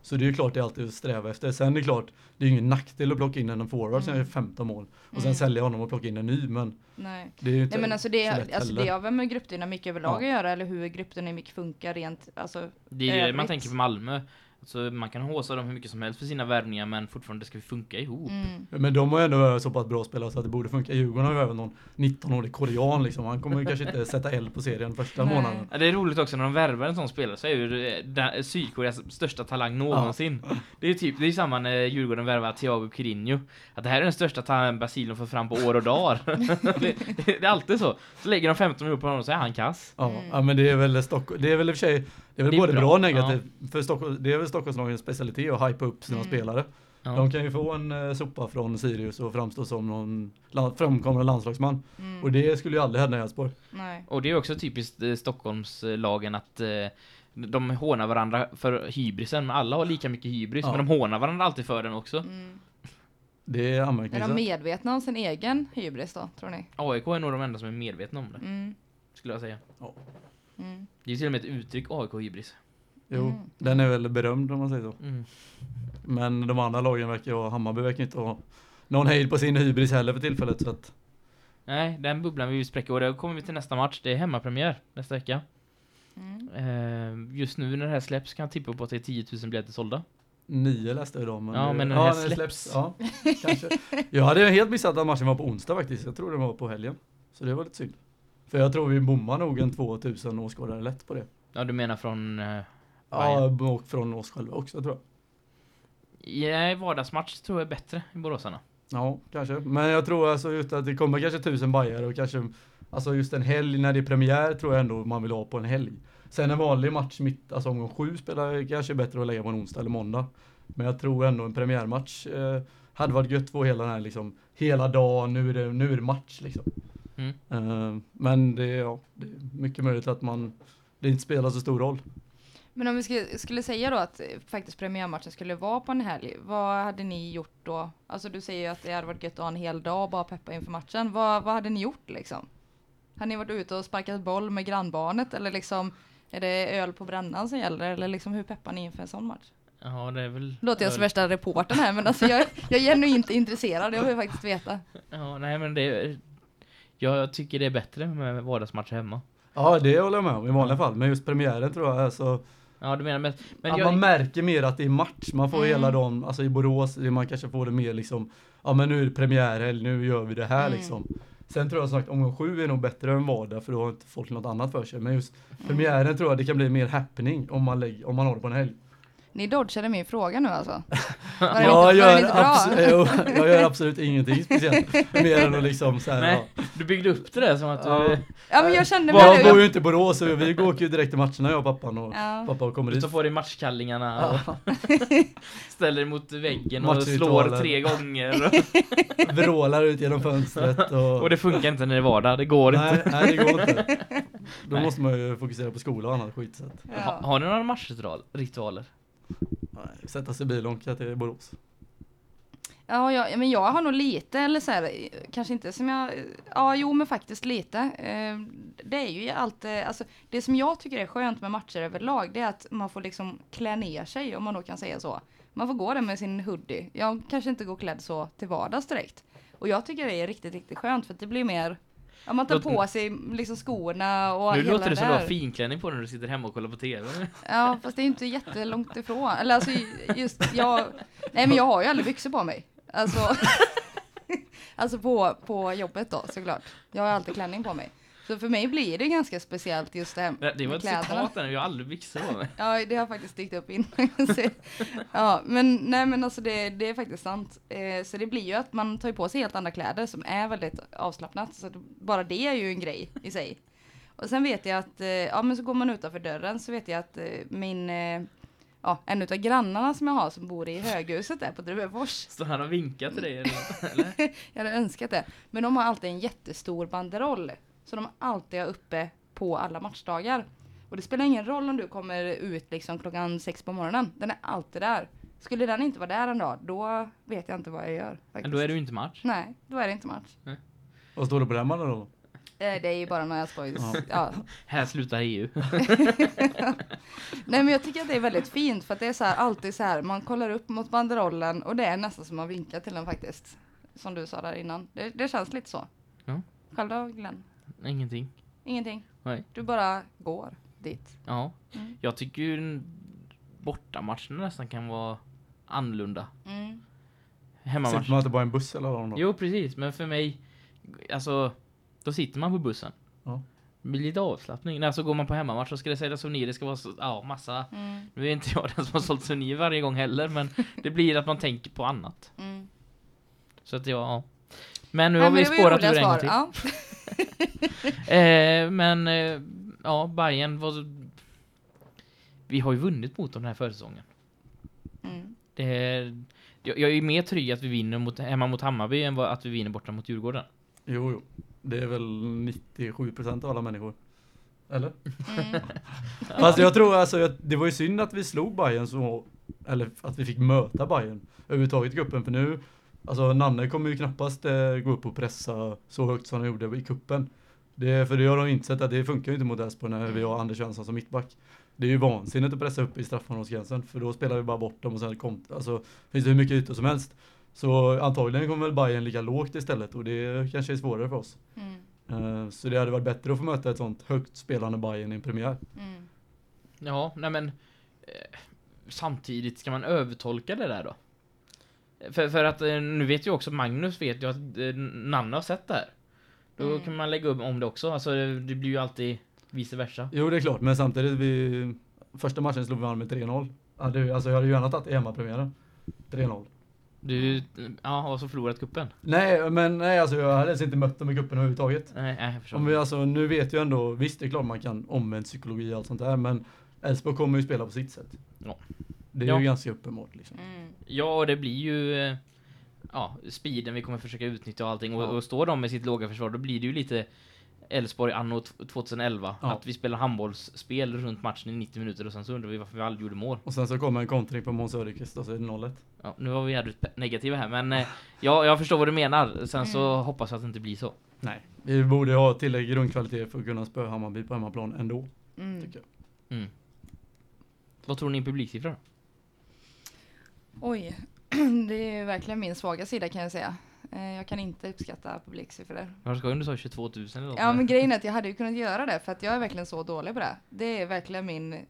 Så det är ju klart det är alltid att sträva efter. Sen är det klart, det är ju ingen nackdel att plocka in en forward som Mm. gör 15 mål och sen Mm. sälja honom och plocka in en ny, men nej. det är ju inte Nej men alltså det, så lätt alltså heller. det har väl med gruppdynamik överlag Ja. att göra eller hur gruppdynamik funkar rent, alltså Det är det man tänker på Malmö. Så man kan håsa dem hur mycket som helst för sina värvningar men fortfarande ska vi funka ihop. Mm. Men de har ju ändå så pass bra spelare så att det borde funka. Djurgården har ju även någon 19-årig korean liksom. Han kommer kanske inte sätta eld på serien första Nej. månaden. Ja, det är roligt också när de värvar en sån spelare så är ju Sydkoreas största talang någonsin. Det är ju typ, det är samma när Djurgården värvar Thiago Quirinho. Att det här är den största talangen Brasilien får fram på år och dagar. [laughs] det, det är alltid så. Så lägger de 15 miljoner på honom så är han kass. Ja, Mm. ja men det är väl Stockholm, det är väl i och för sig, det är väl Det är både bra, bra och negativt. För Stockholm, det är väl Stockholmslagens specialitet att hypa upp sina Mm. spelare. Ja. De kan ju få en eh, sopa från Sirius och framstå som någon land, framkommande landslagsman. Mm. Och det skulle ju aldrig hända i Elfsborg. Nej. Och det är också typiskt eh, Stockholmslagen att eh, de hånar varandra för hybrisen. Men alla har lika mycket hybris, Ja. men de hånar varandra alltid för den också. Mm. Det är Är de anmärkningsvärt. medvetna om sin egen hybris då, tror ni? AIK är nog de enda som är medvetna om det, Mm. skulle jag säga. Mm. Det är till och med ett uttryck, AIK-hybris. Jo, Mm. den är väl berömd om man säger så. Mm. Men de andra lagen verkar ju, ha- Hammarby verkar inte ha någon hejd på sin hybris heller för tillfället. Så att, Nej, den bubblan vill vi spräcka och då kommer vi till nästa match. Det är hemmapremiär nästa vecka. Mm. Eh, just nu när det här släpps kan jag tippa på att det är 10 000 biljetter sålda. nio läste jag idag. Men Ja, det- men den här den släpps. Ja, kanske. Jag hade helt missat att matchen var på onsdag faktiskt. Jag tror den var på helgen. Så det var lite synd. För jag tror vi bommar nog en 2000 åskådare lätt på det. Ja, du menar från... Eh, Ja, och från oss själva också tror jag. ja, vardagsmatch tror jag är bättre i Boråsarna. Ja, kanske. Men jag tror alltså just att det kommer kanske tusen bajare och kanske Alltså just en helg när det är premiär tror jag ändå man vill ha på en helg. Sen en vanlig match mitt, alltså omgång sju spelar kanske bättre att lägga på en onsdag eller måndag. Men jag tror ändå en premiärmatch eh, hade varit gött att få hela den här liksom, hela dagen, nu är det, nu är det match liksom. Mm. Eh, men det, är- ja, det är mycket möjligt att man, det inte spelar så stor roll. Men om vi skulle, skulle säga då att eh, faktiskt premiärmatchen skulle vara på en helg, vad hade ni gjort då? Alltså du säger ju att det hade varit gött att ha en hel dag och bara peppa inför matchen. Vad, vad hade ni gjort liksom? Hade ni varit ute och sparkat boll med grannbarnet eller liksom är det öl på brännan som gäller eller liksom hur peppar ni inför en sån match? Ja, det är väl... Låter jag som värsta reportern här men alltså jag, jag är genuint intresserad, jag vill faktiskt veta. Ja, nej men det. Jag tycker det är bättre med vardagsmatcher hemma. Ja, det håller jag med om i vanliga fall. Men just premiären tror jag är så Ja, du menar men... men att jag, man märker mer att det är match. Man får Mm. hela dagen, alltså i Borås, man kanske får det mer liksom, ja men nu är det premiärhelg, nu gör vi det här Mm. liksom. Sen tror jag som sagt omgång sju är nog bättre än vardag för då har inte folk något annat för sig. Men just premiären tror jag det kan bli mer happening om man, lägger, om man har det på en helg. Ni dodgade min fråga nu alltså? [laughs] Var Jag gör, abso- jo, jag gör absolut ingenting speciellt. Mer än att liksom så här, Nej, ja. du byggde upp det där som att Ja. du... Ja men jag kände med Jag bor ju inte i Borås så vi går ju direkt till matcherna jag och pappan och Ja. pappa kommer Du dit. tar på dig matchkallingarna och Ja. [laughs] ställer dig mot väggen och slår tre gånger. Och, [laughs] Vrålar ut genom fönstret och... och det funkar inte när det är vardag, det går nej, inte. nej, det går inte. Då Nej. måste man ju fokusera på skolan och annat skit. Så att, Ha, Ja. har ni några matchritualer? Nej, sätta sig i bil och åka till Borås. Ja, jag, men jag har nog lite, eller så här, kanske inte som jag, ja jo men faktiskt lite. Eh, det är ju alltid, eh, alltså det som jag tycker är skönt med matcher överlag, det är att man får liksom klä ner sig, om man då kan säga så. Man får gå där med sin hoodie. Jag kanske inte går klädd så till vardags direkt. Och jag tycker det är riktigt, riktigt skönt för att det blir mer, ja man tar Låt- på sig liksom skorna och Nu hela låter det som du där. har finklänning på när du sitter hemma och kollar på TV. Ja, fast det är inte jättelångt ifrån. Eller alltså just, jag, nej men jag har ju aldrig byxor på mig. Alltså, [laughs] alltså på, på jobbet då såklart. Jag har alltid klänning på mig. Så för mig blir det ganska speciellt just det här Det, det var med ett kläderna. citat där, jag har aldrig byxor på mig. [laughs] Ja, det har faktiskt dykt upp innan. Ja, men nej men alltså det, det är faktiskt sant. Eh, så det blir ju att man tar på sig helt andra kläder som är väldigt avslappnat. Så bara det är ju en grej i sig. Och sen vet jag att, eh, ja men så går man utanför dörren så vet jag att eh, min, eh, ja en utav grannarna som jag har som bor i höghuset där på Druvefors. Står han och vinkar till dig eller? [laughs] Jag hade önskat det. Men de har alltid en jättestor banderoll. Så de alltid är uppe på alla matchdagar. Och det spelar ingen roll om du kommer ut liksom klockan sex på morgonen. Den är alltid där. Skulle den inte vara där en dag, då vet jag inte vad jag gör. Faktiskt. Men då är det ju inte match. Nej, då är det inte match. Vad står det på den mannen då? Eh, Det är ju bara några boys. Ja. Ja. [laughs] Här slutar EU. [laughs] [laughs] Nej men jag tycker att det är väldigt fint för att det är så här, alltid så här, man kollar upp mot banderollen och det är nästan som man vinkar till den faktiskt. Som du sa där innan. Det, det känns lite så. Ja. Själv då Glenn? Ingenting. Ingenting? Nej. Du bara går dit? Ja. Mm. Jag tycker ju bortamatcherna nästan kan vara annorlunda. Mm. Hemmamatch. Sitter man inte bara i en buss eller vad Jo, precis. Men för mig, alltså, då sitter man på bussen. Ja. Det blir lite avslappning. Alltså går man på hemmamatch så ska det säljas souvenirer, det ska vara så, ja, massa. Mm. Nu är inte jag [laughs] den som har sålt souvenir varje gång heller, men [laughs] det blir att man tänker på annat. Mm. Så att ja. Men nu Nej, har men vi spårat ur en gång till. Ja. [laughs] [laughs] Eh, men eh, ja, Bayern var Vi har ju vunnit mot dem den här försäsongen. Mm. Det är, jag, jag är mer trygg att vi vinner mot, hemma mot Hammarby än vad, att vi vinner borta mot Djurgården. Jo, jo. Det är väl 97% av alla människor. Eller? Mm. [laughs] Fast jag tror alltså, det var ju synd att vi slog Bayern så, eller att vi fick möta Bayern överhuvudtaget i cupen för nu, alltså Nanne kommer ju knappast eh, gå upp och pressa så högt som han gjorde i kuppen. Det, för det har de insett att det funkar ju inte mot Elfsborg när vi har Anders Jönsson som mittback. Det är ju vansinnigt att pressa upp i straffområdesgränsen för då spelar vi bara bort dem och sen kom, alltså finns det hur mycket ytor som helst. Så antagligen kommer väl Bayern ligga lågt istället och det kanske är svårare för oss. Mm. Eh, Så det hade varit bättre att få möta ett sånt högt spelande Bayern i en premiär. Mm. Ja, nej men eh, samtidigt ska man övertolka det där då? För, för att eh, nu vet ju också Magnus vet ju att eh, Nanne har sett det här. Då Mm. kan man lägga upp om det också. Alltså det, det blir ju alltid vice versa. Jo det är klart, men samtidigt vi Första matchen slog vi an med 3-0. Ja, det- Alltså jag hade ju gärna tagit hemmapremiären. 3-0. Du, ja, har så förlorat kuppen. Nej men nej alltså jag hade ens inte mött dem i cupen överhuvudtaget. Nej, nej, jag. Om vi alltså, nu vet jag ändå, visst det är klart man kan omvänd psykologi och allt sånt där men Elfsborg kommer ju spela på sitt sätt. Ja. Det är Ja. ju ganska uppenbart liksom. Mm. Ja, och det blir ju eh, ja, speeden vi kommer försöka utnyttja och allting. Och, Ja. och står de med sitt låga försvar, då blir det ju lite Elfsborg anno t- 2011. Ja. Att vi spelar handbollsspel runt matchen i 90 minuter och sen så undrar vi varför vi aldrig gjorde mål. Och sen så kommer en kontring på Måns Söderqvist och så är det 0-1. Ja, nu var vi jävligt negativa här, men eh, ja, jag förstår vad du menar. Sen så Mm. hoppas jag att det inte blir så. Nej. Vi borde ha tillräcklig grundkvalitet för att kunna spöa Hammarby på hemmaplan ändå, Mm. tycker jag. Mm. Vad tror ni är publiksiffra då? Oj, [clears throat] det är verkligen min svaga sida kan jag säga. Eh, Jag kan inte uppskatta publiksiffror. Vad ska du sa 22 000 eller något? Ja men grejen är att jag hade ju kunnat göra det för att jag är verkligen så dålig på det. Det är verkligen min,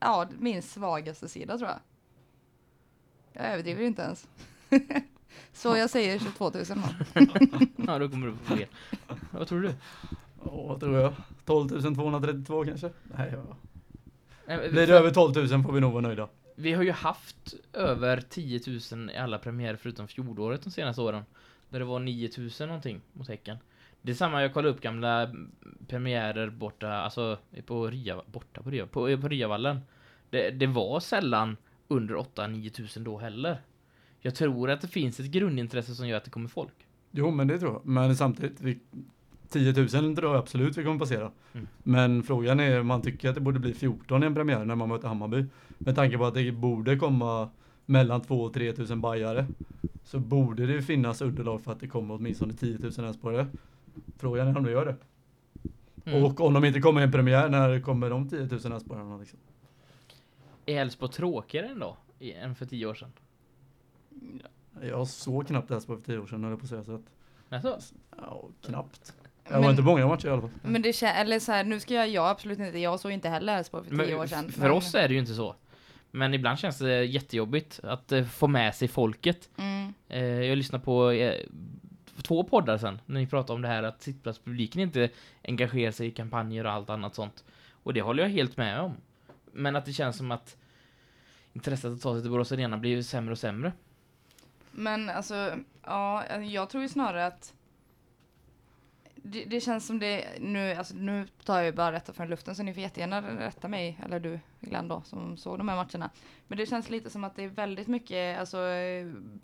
ja min svagaste sida tror jag. Jag överdriver inte ens. [laughs] så jag säger 22 000 då. [laughs] Ja, då kommer du få fler. Vad tror du? Ja, vad tror jag? 12 232 kanske? Nej, ja. Blir det över 12 000 får vi nog vara nöjda. Vi har ju haft över 10 000 i alla premiärer förutom fjolåret de senaste åren. Där det var 9 000 någonting mot Häcken. Det är samma, jag kollade upp gamla premiärer borta, alltså på Ria, borta på Ria, på, på Riavallen. Det, det var sällan under 8-9 000 då heller. Jag tror att det finns ett grundintresse som gör att det kommer folk. Jo, men det tror jag. Men samtidigt, vi, 10 000 tror jag absolut vi kommer passera. Mm. Men frågan är om man tycker att det borde bli 14 i en premiär när man möter Hammarby. Med tanke på att det borde komma mellan 2 och 3 000 bajare. Så borde det finnas underlag för att det kommer åtminstone 10 000 Elfsborgare. Frågan är om det gör det. Mm. Och om de inte kommer i en premiär, när kommer de 10 000 Elfsborgarna liksom? Är Elfsborg tråkigare än då? i- Än för 10 år sedan? Jag såg knappt Elfsborg för 10 år sedan, höll jag på att säga. Så att, Alltså, ja, knappt. Det var Men, inte många matcher i alla fall. men det kän- eller så här, nu ska jag, jag absolut inte, jag såg inte heller Elfsborg för Men tio år sedan. För men- oss är det ju inte så. Men ibland känns det jättejobbigt att eh, få med sig folket. Mm, Eh, jag lyssnade på eh, två poddar sen när ni pratade om det här att sittplatspubliken inte engagerar sig i kampanjer och allt annat sånt. Och det håller jag helt med om. Men att det känns som att intresset att ta sig till Borås Arena blir sämre och sämre. Men alltså, ja, jag tror ju snarare att det, det känns som det nu, alltså nu tar jag ju bara rätta från luften så ni får jättegärna rätta mig, eller du Glenn då, som såg de här matcherna. Men det känns lite som att det är väldigt mycket alltså,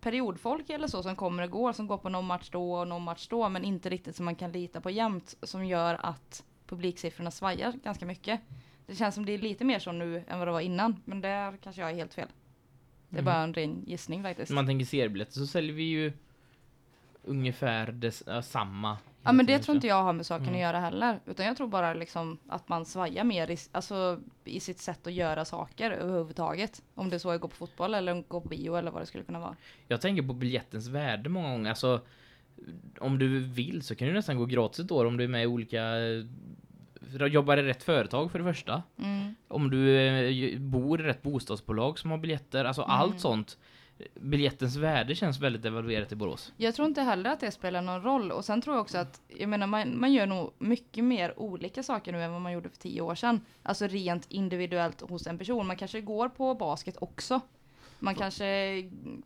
periodfolk eller så som kommer och går, som går på någon match då och någon match då, men inte riktigt som man kan lita på jämt, som gör att publiksiffrorna svajar ganska mycket. Det känns som det är lite mer så nu än vad det var innan, men där kanske jag är helt fel. Det är Mm. bara en ren gissning faktiskt. Om man tänker seriebiljetter så säljer vi ju ungefär des, samma. Ja men det tror inte jag har med saken Mm. att göra heller. Utan jag tror bara liksom att man svajar mer i, alltså, i sitt sätt att göra saker överhuvudtaget. Om det så är att gå på fotboll eller gå på bio eller vad det skulle kunna vara. Jag tänker på biljettens värde många gånger. Alltså, om du vill så kan du nästan gå gratis ett år om du är med i olika eh, jobbar i rätt företag för det första. Mm. Om du eh, bor i rätt bostadsbolag som har biljetter, alltså Mm. allt sånt. Biljettens värde känns väldigt devalverat i Borås. Jag tror inte heller att det spelar någon roll och sen tror jag också att, jag menar man, man gör nog mycket mer olika saker nu än vad man gjorde för tio år sedan. Alltså rent individuellt hos en person. Man kanske går på basket också. Man kanske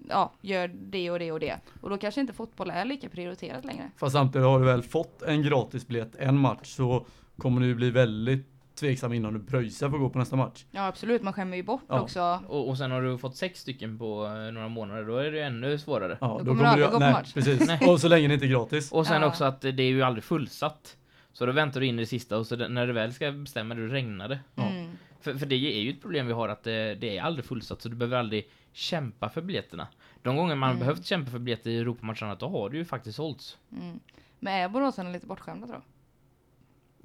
ja, gör det och det och det. Och då kanske inte fotboll är lika prioriterat längre. Fast samtidigt har du väl fått en gratisbiljett en match så kommer du bli väldigt tveksam innan du pröjsar för att gå på nästa match. Ja absolut, man skämmer ju bort Ja. också. Och, och sen har du fått sex stycken på eh, några månader, då är det ännu svårare. Ja, Då kommer du aldrig gå på match. Precis. Nej. Och så länge det inte är gratis. Och sen Ja. också att det är ju aldrig fullsatt. Så då väntar du in i det sista och så när du väl ska bestämma det, då regnar det. Ja. Mm. För, för det är ju ett problem vi har att det, det är aldrig fullsatt så du behöver aldrig kämpa för biljetterna. De gånger man Mm. behövt kämpa för biljetter i Europamatcherna, då har det ju faktiskt sålts. Mm. Men är boråsarna lite bortskämda tror jag?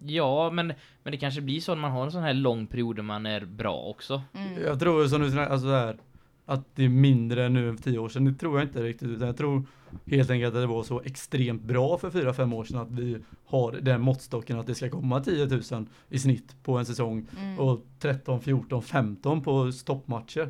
Ja, men, men det kanske blir så när man har en sån här lång period där man är bra också. Mm. Jag tror som du alltså här, att det är mindre nu än för tio år sedan, det tror jag inte riktigt. Utan jag tror helt enkelt att det var så extremt bra för fyra fem år sedan att vi har den måttstocken att det ska komma 10 000 i snitt på en säsong Mm. och 13, 14, 15 på toppmatcher.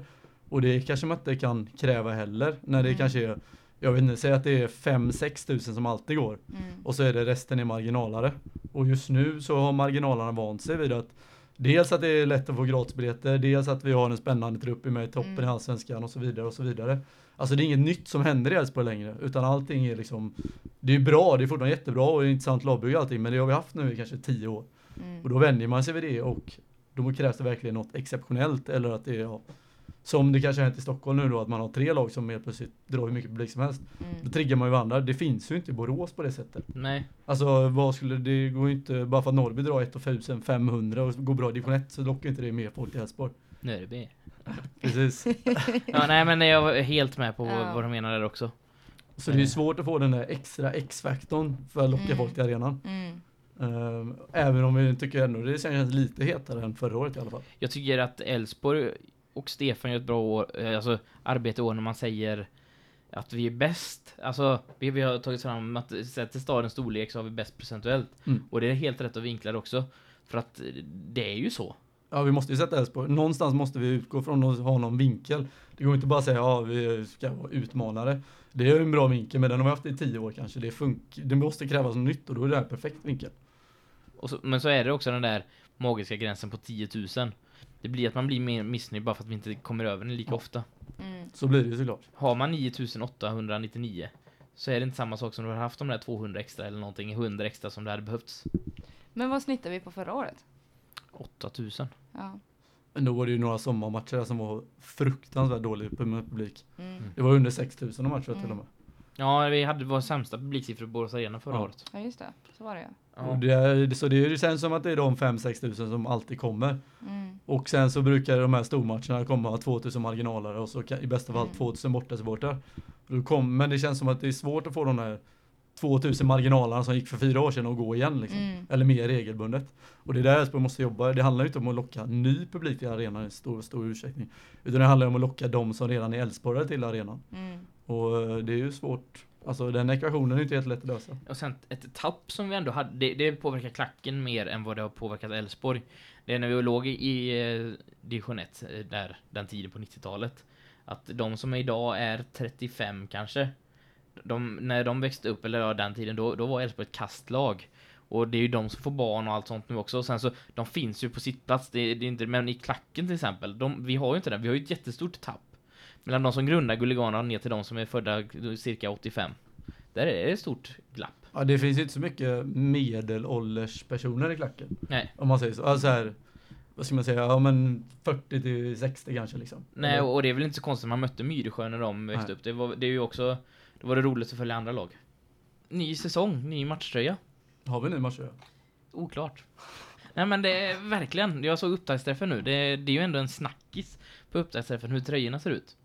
Och det kanske man inte kan kräva heller när det Mm. kanske är, jag vet inte, säg att det är 5-6 tusen som alltid går. Mm. Och så är det resten är marginalare. Och just nu så har marginalerna vant sig vid att dels att det är lätt att få gratisbiljetter, dels att vi har en spännande trupp med i toppen Mm. i Allsvenskan och så vidare och så vidare. Alltså det är inget nytt som händer i Elfsborg längre, utan allting är liksom, det är bra, det är fortfarande jättebra och intressant lagbygge och allting, men det har vi haft nu i kanske tio år. Mm. Och då vänjer man sig vid det och då krävs det verkligen något exceptionellt eller att det är, ja, som det kanske har hänt i Stockholm nu då, att man har tre lag som helt plötsligt drar hur mycket publik som helst. Då Mm. triggar man ju varandra. Det finns ju inte i Borås på det sättet. Nej. Alltså vad skulle det går ju inte bara för att Norrby drar 1500 och går bra i division 1 så lockar inte det mer folk till Elfsborg. Nu är det B. [laughs] Precis. [laughs] Ja, nej men jag var helt med på Ja. vad de menar där också. Så det är ju svårt att få den där extra X-faktorn för att locka Mm. folk till arenan. Mm. Ehm, även om vi tycker ändå det känns lite hetare än förra året i alla fall. Jag tycker att Elfsborg och Stefan gör ett bra år, eh, alltså, arbete år när man säger att vi är bäst. Alltså, vi, vi har tagit fram att sett till stadens storlek så har vi bäst procentuellt. Mm. Och det är helt rätt att vinkla det också. För att eh, det är ju så. Ja, vi måste ju sätta Elfsborg. Någonstans måste vi utgå från att ha någon vinkel. Det går inte bara att säga ja, vi ska vara utmanare. Det är ju en bra vinkel, men den har vi haft i tio år kanske. Det, det måste krävas något nytt och då är det här en perfekt vinkel. Så. Men så är det också den där magiska gränsen på 10 000. Det blir att man blir mer missnöjd bara för att vi inte kommer över den lika ofta. Mm. Så blir det ju såklart. Har man 9899 så är det inte samma sak som du har haft de där 200 extra eller någonting, 100 extra som det hade behövts. Men vad snittar vi på förra året? 8000. Ja. Men då var det ju några sommarmatcher som var fruktansvärt dålig publik. Mm. Det var under 6000 de matcher till Mm. och med. Ja, vi hade vår sämsta publiksiffror på Borås Arena förra Ja. året. ja, just det. Så var det ja. Ja. Och det, är- så det, är- det känns som att det är de 5-6 tusen som alltid kommer. Mm. Och sen så brukar de här stormatcherna komma 2000 marginalare och så kan, i bästa fall Mm. 2000 bortasupportrar. Men det känns som att det är svårt att få de här 2000 marginalerna som gick för fyra år sedan att gå igen liksom. Mm. Eller mer regelbundet. Och det är där Elfsborg måste jobba. Det handlar inte om att locka ny publik till arenan i stor, stor utsträckning. Utan det handlar om att locka de som redan är Elfsborgare till arenan. Mm. Och eh, det är ju svårt. Alltså den ekvationen är inte helt lätt att lösa. Och sen ett tapp som vi ändå hade, det, det påverkar klacken mer än vad det har påverkat Elfsborg. Det är när vi låg i, i eh, division 1, eh, där, den tiden på 90-talet. Att de som idag är 35 kanske, de, när de växte upp, eller ja, den tiden, då, då var Elfsborg ett kastlag. Och det är ju de som får barn och allt sånt nu också. Och sen så, de finns ju på sitt plats, det, det är inte, men i klacken till exempel, de, vi har ju inte det, vi har ju ett jättestort tapp. Mellan de som grundar Guliganerna ner till de som är födda cirka 85. Där är det ett stort glapp. Ja, det finns inte så mycket medelålderspersoner i klacken. Nej. Om man säger så. Alltså här, vad ska man säga, ja men 40 till 60 kanske liksom. Nej, och det är väl inte så konstigt man mötte Myresjö när de växte Nej. upp. Det, var, det är ju också, det var det roligt att följa andra lag. Ny säsong, ny matchtröja. Har vi en ny match? ja? Oklart. Nej men det är verkligen, jag såg upptaktsträffen nu. Det, det är ju ändå en snackis på upptaktsträffen hur tröjorna ser ut.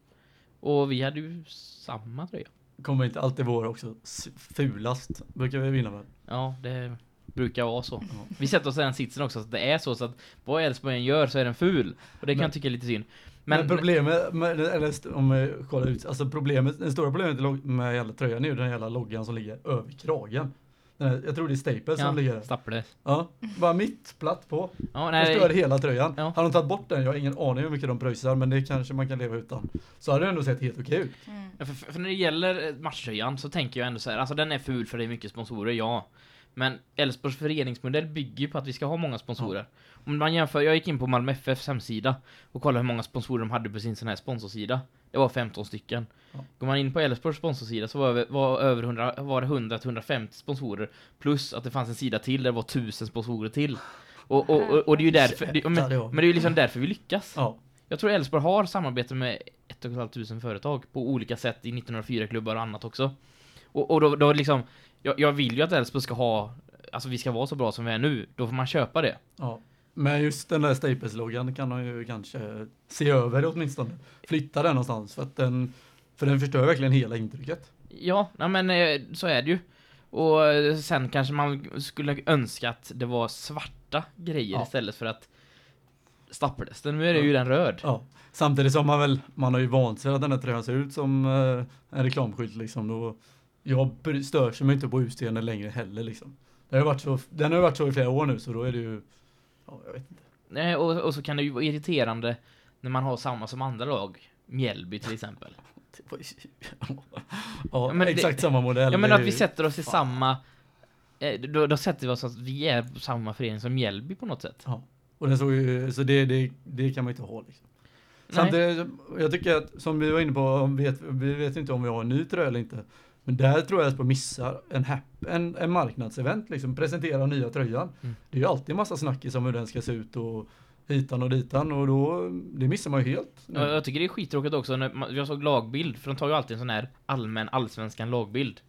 Och vi hade ju samma tröja. Kommer inte alltid vara också fulast. Brukar vi vinna med. Ja, det brukar vara så. Ja. Vi sätter oss i den sitsen också, så att det är så, så att vad Elfsborg än gör så är den ful. Och det kan Men- jag tycka är lite synd. Men, Men, problemet, med, eller om vi kollar ut, alltså problemet, det stora problemet med jävla tröjan är ju den jävla loggan som ligger över kragen. Jag tror det är Staples som ligger där. Staples. Ja, bara mitt platt på. Ja, nej, Förstör hela tröjan. Ja. Hade de tagit bort den, jag har ingen aning hur mycket de pröjsar, men det kanske man kan leva utan. Så hade det ändå sett helt okej ut. Mm. Ja, För, för, när det gäller eh, matchtröjan så tänker jag ändå så här, alltså den är ful för det är mycket sponsorer, ja. Men Elfsborgs föreningsmodell bygger ju på att vi ska ha många sponsorer. Om man jämför, jag gick in på Malmö FFs hemsida och kollade hur många sponsorer de hade på sin sån här sponsorsida. Det var 15 stycken. Ja. Går man in på Elfsborgs sponsorsida så var, var, över 100, var det 100-150 sponsorer. Plus att det fanns en sida till där det var 1000 sponsorer till. Och, och, och, och det är ju därför, det, men, men det är ju liksom därför vi lyckas. Ja, Jag tror Elfsborg har samarbete med 1 500 företag på olika sätt i 1904-klubbar och annat också. Och, och då, då liksom, jag, jag vill ju att Elfsborg ska ha, alltså vi ska vara så bra som vi är nu, då får man köpa det. ja. Men just den där Staples-loggan kan de ju kanske se över åtminstone. Flytta den någonstans för att den, för den förstör verkligen hela intrycket. Ja, nej men eh, så är det ju. Och eh, sen kanske man skulle önska att det var svarta grejer Ja. istället för att stappades. Nu är det ju den röd. Ja. Samtidigt som man väl, man har ju vant sig att den här tröjan ser ut som eh, en reklamskylt liksom. Och jag stör sig mig inte på utseendet längre heller liksom. Det har varit så, den har ju varit så i flera år nu så då är det ju, jag vet inte. Nej, och, och så kan det ju vara irriterande när man har samma som andra lag. Mjällby till exempel. [laughs] Det ju- ja, Ja, men det- exakt samma modell. Ja men Det att vi ju- sätter oss i fan. samma eh, då, då sätter vi oss att vi är på samma förening som Mjällby på något sätt. Och den såg ju, så det, det, det kan man inte ha liksom. Samtidigt, jag tycker att, som vi var inne på, vet, vi vet inte om vi har en ny tröja eller inte. Men där tror jag att på missar en, hap, en, en marknadsevent, liksom presentera nya tröjan. Mm. Det är ju alltid massa snackis om hur den ska se ut och hitan och ditan och då, det missar man ju helt. Och jag tycker det är skittråkigt också när jag såg lagbild, för de tar ju alltid en sån här allmän allsvenskan lagbild.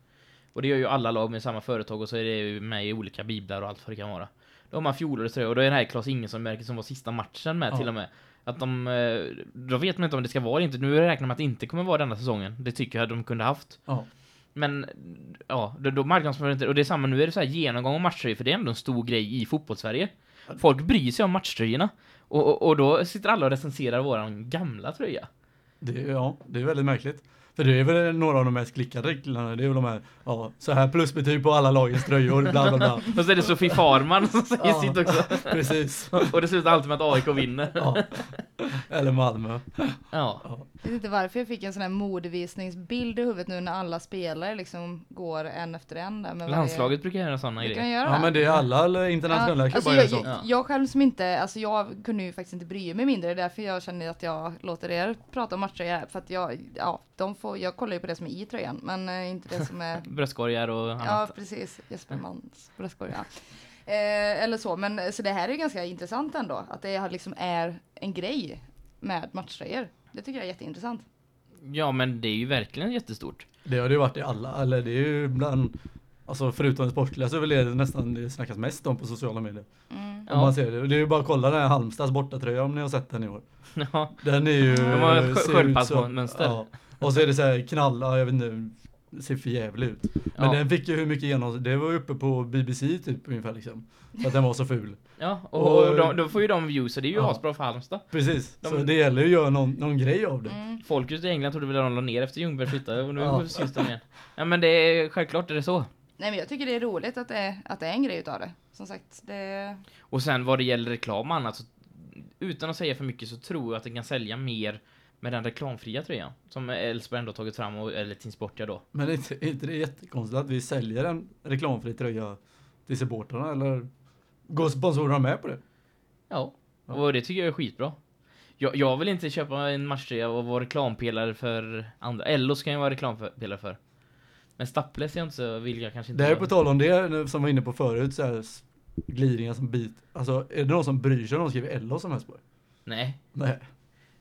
Och det gör ju alla lag med samma företag och så är det ju med i olika biblar och allt vad det kan vara. Då har man fjolårets tröja och då är det här Klas Ingesson-märket som var sista matchen med Ja. till och med. Att de, eh, då vet man inte om det ska vara inte. Nu räknar man att det inte kommer vara denna säsongen. Det tycker jag att de kunde haft. Ja. Men ja, då, då marknadsför inte. Och det är samma, nu är det så här genomgång av matchtröjor, för det är ändå en stor grej i fotbollssverige. Folk bryr sig om matchtröjorna. Och, och, och då sitter alla och recenserar våran gamla tröja. Det, ja, det är väldigt märkligt. För det är väl några av de mest klickade artiklarna, det är väl de här, ja, så här plusbetyg på alla lagens tröjor, bla bla bla. [laughs] Och så är det Sofie Farman som säger Ja. sitt också. [laughs] Precis. Och det slutar alltid med att AIK vinner. Ja. Eller Malmö. Ja. Ja. Jag vet inte varför jag fick en sån här modevisningsbild i huvudet nu när alla spelare liksom går en efter en där varje- Landslaget brukar göra sådana grejer. göra ja men det är alla internationella Ja, klubbar alltså jag, så. jag, Ja. jag själv som inte, alltså jag kunde ju faktiskt inte bry mig mindre, det är därför jag känner att jag låter er prata om här, för att jag, ja, de får, jag kollar ju på det som är i tröjan, men eh, inte det som är [laughs] Bröstkorgar och annat. Ja, precis. Jesper Mans bröstkorg, ja. Eh, eller så, men så det här är ju ganska intressant ändå. Att det liksom är en grej med matchtröjor. Det tycker jag är jätteintressant. Ja, men det är ju verkligen jättestort. Det har det ju varit i alla, eller det är ju bland, alltså förutom det sportliga så är väl det nästan det snackas mest om på sociala medier. Mm. Ja. Om man ser det. Det är ju bara att kolla den här Halmstads bortatröja om ni har sett den i år. [laughs] Ja. Den är ju... De har ett sköldpaddsmönster. Ja. Och så är det så här knalla, jag vet inte, ser för jävligt ut. Men Ja. den fick ju hur mycket genom, det var uppe på BBC typ ungefär liksom. För att den var så ful. Ja, och, och Och- de, då får ju de views, och det är ju Ja. asbra för Halmstad. Precis, De- så det gäller ju att göra någon, någon grej av det. Mm. Folk ute i England trodde väl att de la ner efter Ljungberg flyttade, och nu Ja. [laughs] syns de igen. Ja, men det är självklart är det så. Nej men jag tycker det är roligt att det, är- att det är en grej utav det. Som sagt, det... Och sen vad det gäller reklam och annat, så, utan att säga för mycket så tror jag att det kan sälja mer med den reklamfria tröjan. Som Elfsborg ändå tagit fram, och, eller Team Sportia då. Men är inte, är inte det jättekonstigt att vi säljer en reklamfri tröja till supportrarna eller går sponsorerna med på det? Ja, Ja. och det tycker jag är skitbra. Jag, jag vill inte köpa en matchtröja och vara reklampelare för andra. Ellos kan jag vara reklampelare för. Men Staples är jag inte så, vill jag kanske inte Det är vara. på tal om det som var inne på förut, så här, glidningar som bit. Alltså är det någon som bryr sig om de skriver Ellos som det? Nej, Nej.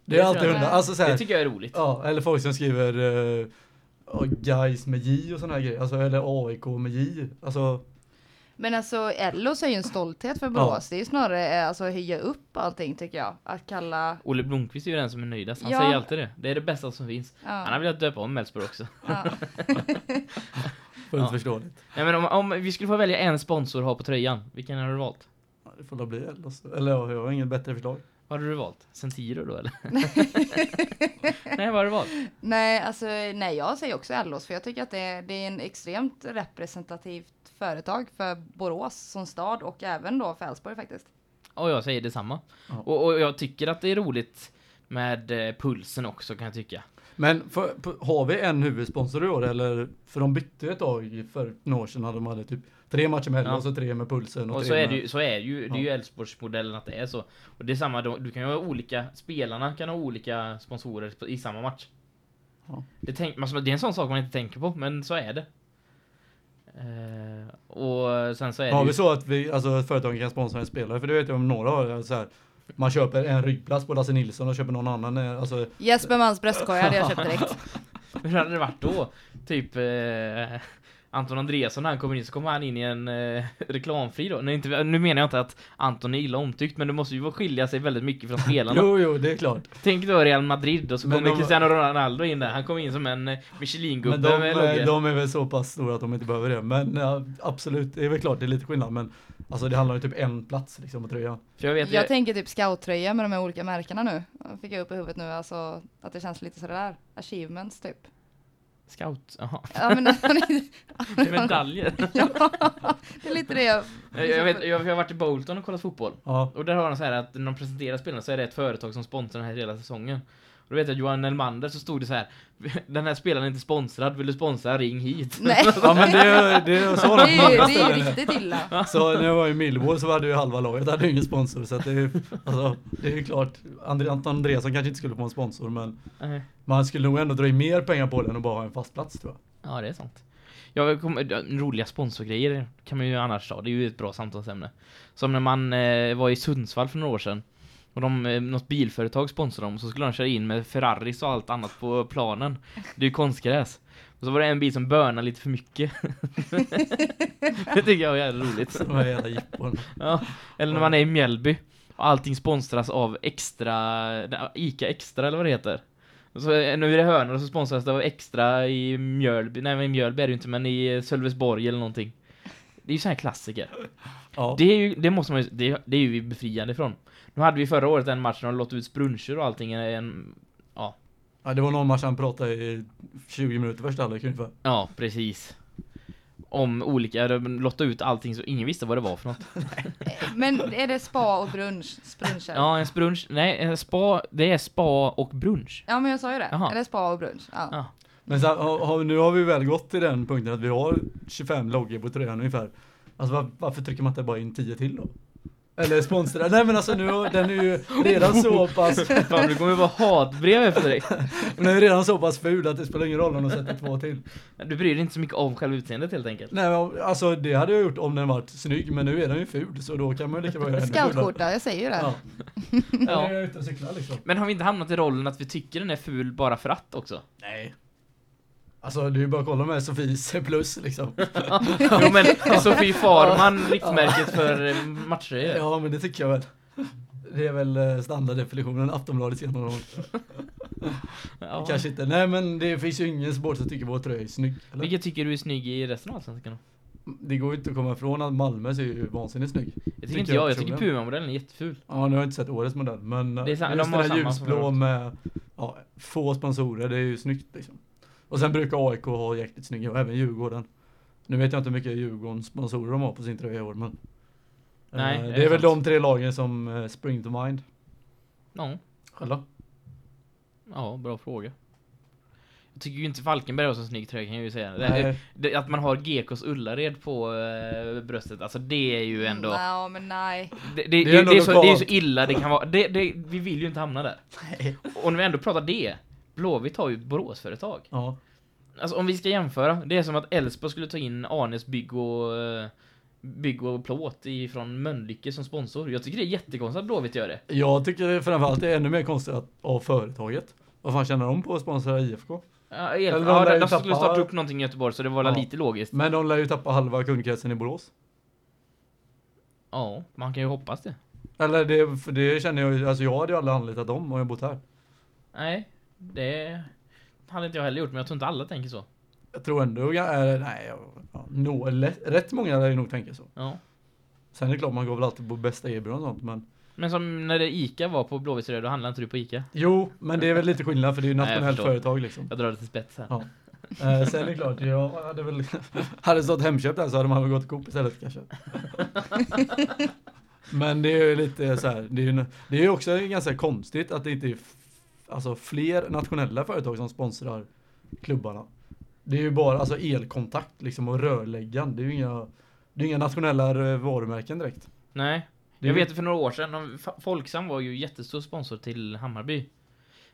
Det är alltid inte. Alltså så det tycker jag är roligt. ja, eller folk som skriver uh, guys med J och här grejer. Alltså eller AIK med J. Alltså Men alltså Ellos är ju en stolthet för Borås. Det är ju snarare eh, alltså höja upp allting tycker jag. Att kalla... Olle Blomqvist är ju den som är nöjdast. Han Ja. säger alltid det. Det är det bästa som finns. Ja, Han har velat döpa om Elfsborg också. [laughs] ja. [laughs] fullt Ja. förståeligt. Nej men om, om vi skulle få välja en sponsor att ha på tröjan, vilken har du valt? Ja, det får då bli Ellos. Eller ja, jag har inget bättre förslag. Vad hade du valt? Centiro då eller? [laughs] Nej, vad har du valt? Nej, alltså nej, jag säger också Ellos för jag tycker att det, det är en extremt representativt företag för Borås som stad och även då för Älvsborg faktiskt. Och jag säger detsamma. Ja. Och, och jag tycker att det är roligt med eh, pulsen också kan jag tycka. Men för, har vi en huvudsponsor i år eller? För de bytte ett tag för några år sedan hade de hade typ tre matcher med Ja. och så tre med pulsen och, Och så är med... det ju, så är ju, det är ju Ja. Älvsborgsmodellen att det är så. Och det är samma, du kan ju ha olika, spelarna kan ha olika sponsorer i samma match. Ja. Det, tänk, alltså, det är en sån sak man inte tänker på, men så är det. Eh, och sen så är Har det vi ju, så att vi, alltså företagen kan sponsra en spelare? För det vet jag om några har så här. Man köper en ryggplats på Lasse Nilsson och köper någon annan. eh, Alltså, Jesper Mans bröstkorg hade jag köpt direkt. [laughs] hur hade det varit då? Typ eh, Anton Andreasson när han kommer in så kommer han in i en eh, [laughs] reklamfri då. Nu, inte, nu menar jag inte att Anton är illa omtyckt, men det måste ju skilja sig väldigt mycket från spelarna. [laughs] jo, jo, det är klart. Tänk då Real Madrid och så Men kommer de- Cristiano Ronaldo in där. Han kom in som en eh, Michelin-gubbe Men de, med eh, de är väl så pass stora att de inte behöver det. Men ja, absolut, det är väl klart det är lite skillnad. Men alltså det handlar ju typ en plats liksom på tröjan. För jag vet Jag jag, tänker typ scouttröja med de här olika märkena nu. Fick jag upp i huvudet nu, alltså att det känns lite sådär. Achievements typ. Scout, jaha. Ja men [laughs] Medaljer. [laughs] ja, det är lite det jag... jag, jag, vet, jag, jag har varit i Bolton och kollat fotboll. Ja, Och där har de så här att när de presenterar spelarna så är det ett företag som sponsrar den här hela säsongen. Och då vet jag att Johan Elmander så stod det så här. [laughs] Den här spelaren är inte sponsrad, vill du sponsra? Ring hit. Nej, [laughs] ja men det, är- det så det är det är ju [laughs] riktigt illa. Så när jag var i Millwall så hade ju halva laget hade ju ingen sponsor. Så att det, är, alltså, det är ju klart, André, Anton Andreasson kanske inte skulle få en sponsor men Nej. man skulle nog ändå dra in mer pengar på det än att bara ha en fast plats tror jag. Ja, det är sant. Kommer, roliga sponsorgrejer kan man ju annars ta. Det är ju ett bra samtalsämne. Som när man eh, var i Sundsvall för några år sedan. Och de, eh, något bilföretag sponsrade dem. Så skulle de köra in med Ferraris och allt annat på planen. Det är ju konstgräs. Och så var det en bil som börnade lite för mycket. [laughs] det tycker jag var jävligt roligt. De här jävla jippon. Ja. Eller när man är i Mjällby. Och allting sponsras av extra, Ica Extra eller vad det heter. Och så eh, nu är det hönor och så sponsras det av Extra i Mjölby. Nej men i Mjölby är det ju inte men i eh, Sölvesborg eller någonting. Det är ju sån här klassiker. Ja. Det är ju, det måste man ju, det, det är ju vi befriade ifrån. Nu hade vi förra året en match när de låt ut bruncher och allting. En, ja, ja, det var någon match han pratade i 20 minuter första halvlek ungefär. ja, precis. Om olika, de lottade ut allting så ingen visste vad det var för något. [laughs] Men är det spa och brunch? Bruncher? Ja, en brunch, nej, en spa, det är spa och brunch. Ja men jag sa ju det. Jaha. Är det spa och brunch? Ja. Ja. Men har, har, nu har vi väl gått till den punkten att vi har 25 loggor på tröjan ungefär. Alltså var, varför trycker man inte bara in 10 till då? Eller sponsra? Nej men alltså nu, den är ju redan så pass, Fan, det kommer vara hatbrev efter dig. den är ju redan så pass ful att det spelar ingen roll om de sätter två till. Du bryr dig inte så mycket om själva utseendet helt enkelt. Nej men alltså det hade jag gjort om den varit snygg men nu är den ju ful så då kan man ju lika bra göra. Scoutskjorta, jag säger ju det. Ja. Ja. Jag är ute och cyklar liksom. Men har vi inte hamnat i rollen att vi tycker den är ful bara för att också? Nej. Alltså det är bara att kolla med Sofies plus liksom. [laughs] jo men Sofie Farman, riktmärket för eh, matchtröjor. Ja men det tycker jag väl. Det är väl eh, standarddefinitionen Aftonbladets genomgång. Ja. Kanske inte. Nej men det finns ju ingen sport som tycker vår tröja är snygg. Eller? Vilket tycker du är snygg i resten av Allsvenskan? Det går ju inte att komma ifrån att Malmö ser ju vansinnigt snygg. Jag tycker Tycker inte jag, jag jag tycker. Puma-modellen är jätteful. Ja nu har jag inte sett årets modell men Det är sa- just de den här ljusblå med ja, få sponsorer, det är ju snyggt liksom. Och sen brukar AIK ha jäkligt snygga och även Djurgården. Nu vet jag inte hur mycket Djurgårdens sponsorer de har på sin tröja i år men Nej, eh, det det är är väl de tre lagen som eh, spring to mind. Ja, Själva? ja, bra fråga. Jag tycker ju inte Falkenberg har så snygg tröja kan jag ju säga. Det, Nej. det, att man har GKs Ullared på eh, bröstet, alltså det är ju ändå... Ja men nej. Det, det, Det är är så, det är lokalt. så illa det kan vara. Det, det, vi vill ju inte hamna där. Och när vi ändå pratar det, Blåvitt har ju ett Boråsföretag. Ja. Alltså om vi ska jämföra, det är som att Elfsborg skulle ta in Arnes bygg och eh, bygg och plåt ifrån Mölnlycke som sponsor. Jag tycker det är jättekonstigt att Blåvitt gör det. Jag tycker framförallt det är ännu mer konstigt att, av företaget. Vad fan tjänar de på att sponsra IFK? Ja, el, Eller de ja de, de skulle starta upp någonting i Göteborg så det var Ja. lite logiskt. Men de lär ju tappa halva kundkretsen i Borås. Ja, man kan ju hoppas det. Eller det, för det känner jag ju, alltså jag hade ju aldrig anlitat dem om jag bott här. Nej, det hade inte jag heller gjort men jag tror inte alla tänker så. Jag tror ändå, ja, eh, nej, ja, no, rätt många lär ju nog tänka så. Ja. Sen är det klart man går väl alltid på bästa erbjudande och sånt men Men som när det Ica var på Blåvittsröd, då handlade inte du på Ica? Jo, men det är väl lite skillnad för det är ju jag nationellt företag liksom. Jag drar det till spets här. Ja. Eh, sen är det klart, jag hade väl, hade det stått Hemköp där så hade man väl gått Coop istället kanske. [laughs] Men det är ju lite så här, det är ju det är ju också ganska konstigt att det inte är alltså fler nationella företag som sponsrar klubbarna. Det är ju bara alltså elkontakt liksom och rörläggaren. Det är ju inga, det är inga nationella varumärken direkt. Nej, Det jag ju- vet för några år sedan. Folksam var ju jättestor sponsor till Hammarby.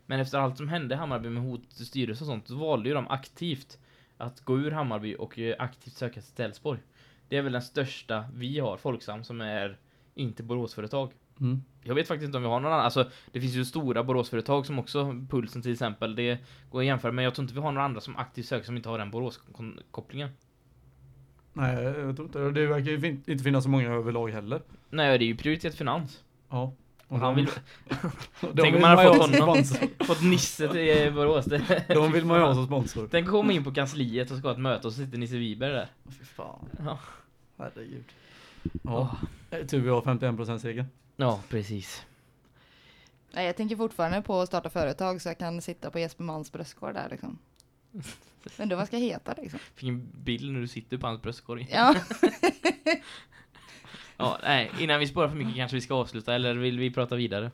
Men efter allt som hände i Hammarby med hot styrelse och sånt, så valde ju de aktivt att gå ur Hammarby och eh, aktivt söka sig till Elfsborg. Det är väl den största vi har, Folksam, som är inte Boråsföretag. Mm. Jag vet faktiskt inte om vi har någon annan. Alltså, det finns ju stora Boråsföretag som också, Pulsen till exempel, det går att jämföra. Men jag tror inte vi har några andra som aktivt söker som inte har den Borås-kopplingen. Nej, jag tror inte det. Verkar ju fin- inte finnas så många överlag heller. Nej, det är ju prioritet finans. Ja. Och han vill, [laughs] Tänk om man har fått honom. [laughs] fått Nisse till Borås. De vill man ju ha som sponsor. Tänk att komma in på kansliet och ska ha ett möte och så sitter Nisse Wiberg där. Fy fan. Ja. Herregud. Ja. Eh, Tur vi har 51% seger. Ja, precis. Nej, jag tänker fortfarande på att starta företag så jag kan sitta på Jesper Mans bröstkorg där liksom. [laughs] Men då vad ska jag heta liksom? Fick en bild när du sitter på hans bröstkorg. Ja, [laughs] Ja, nej, innan vi spårar för mycket kanske vi ska avsluta eller vill vi prata vidare?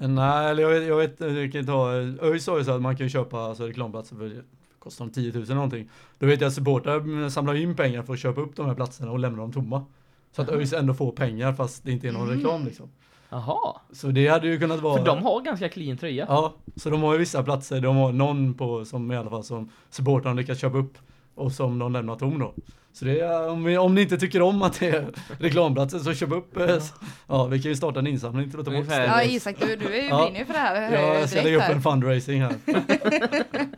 Nej, eller jag vet, jag vet jag kan ta, ÖIS sa ju så att man kan köpa alltså, reklamplatser för kostar de 10 000 någonting. Då vet jag att supportrar samlar in pengar för att köpa upp de här platserna och lämna dem tomma. Så att. ÖIS ändå får pengar fast det inte är någon Mm. reklam liksom. Jaha, Så det hade ju kunnat vara... för de har ganska clean tröja. Ja, så de har ju vissa platser, de har någon på som i alla fall som supportrarna lyckas köpa upp och som de lämnar tom då. Så det är, om, vi, om ni inte tycker om att det är [laughs] reklamplatser så köp upp. eh, s- Ja, vi kan ju starta en insamling till att ta bort ja. Isak du, du är ju Ja. för det här eh, Ja, jag ska lägga upp här. en fundraising här. [laughs]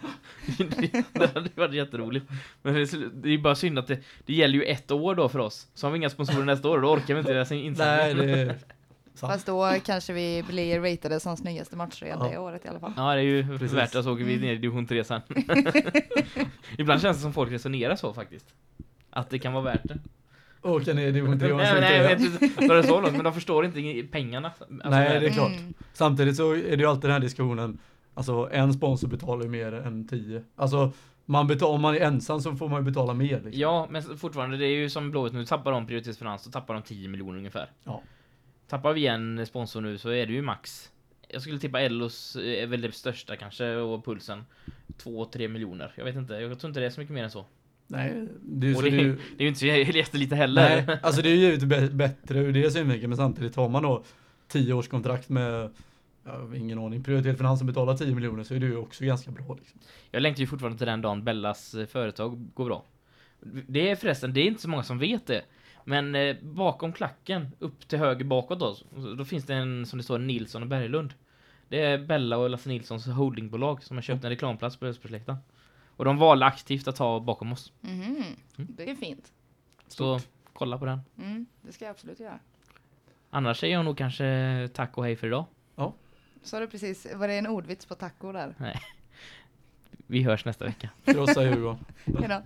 [laughs] det hade varit jätteroligt. Men det är- det bara synd att det, det gäller ju ett år då för oss. Så har vi inga sponsorer nästa år och då orkar vi inte deras Nej, insamling. det är [laughs] sant. Fast då kanske vi blir ratade som snyggaste matchtröjan Ja. det året i alla fall. Ja, det är ju Precis. värt det så åker vi Mm. ner i division 3 sen. [laughs] Ibland känns det som folk resonerar så faktiskt. Att det kan vara värt det. Åka ner i division 3 och nej, nej, så det så långt, men de förstår inte pengarna. Alltså, Nej, det är klart. Mm. Samtidigt så är det ju alltid den här diskussionen, alltså en sponsor betalar ju mer än tio. Alltså, man betal, om man är ensam så får man ju betala mer. Liksom. Ja, men fortfarande, det är ju som Blåvitt nu, tappar de prioritetsfinans, så tappar de 10 miljoner ungefär. Ja. Tappar vi en sponsor nu så är det ju max. Jag skulle tippa Ellos är väl det största kanske, och Pulsen 2-3 miljoner. Jag vet inte, jag tror inte det är så mycket mer än så. Nej, det, är ju det, det är det är ju inte så [laughs] jättelite heller. Nej, alltså det är ju givetvis bä- bättre ur det synvinkeln, men samtidigt har man då 10 års kontrakt med, jag har ingen aning, prioritet finansen betalar 10 miljoner så är det ju också ganska bra. Liksom. Jag längtar ju fortfarande till den dagen Bellas eh, företag går bra. Det är förresten, det är inte så många som vet det. Men eh, bakom klacken, upp till höger bakåt då, då finns det en, som det står, Nilsson och Berglund. Det är Bella och Lasse Nilssons holdingbolag som har köpt en reklamplats på Östersläkten. Och de valde aktivt att ta bakom oss. Mhm. Det är fint. Så kolla på den. Mm, det ska jag absolut göra. Annars säger jag nog kanske tack och hej för idag. Sa du precis, var det en ordvits på taco där? Vi hörs nästa vecka. Krossa Djurgården. [laughs] Hejdå.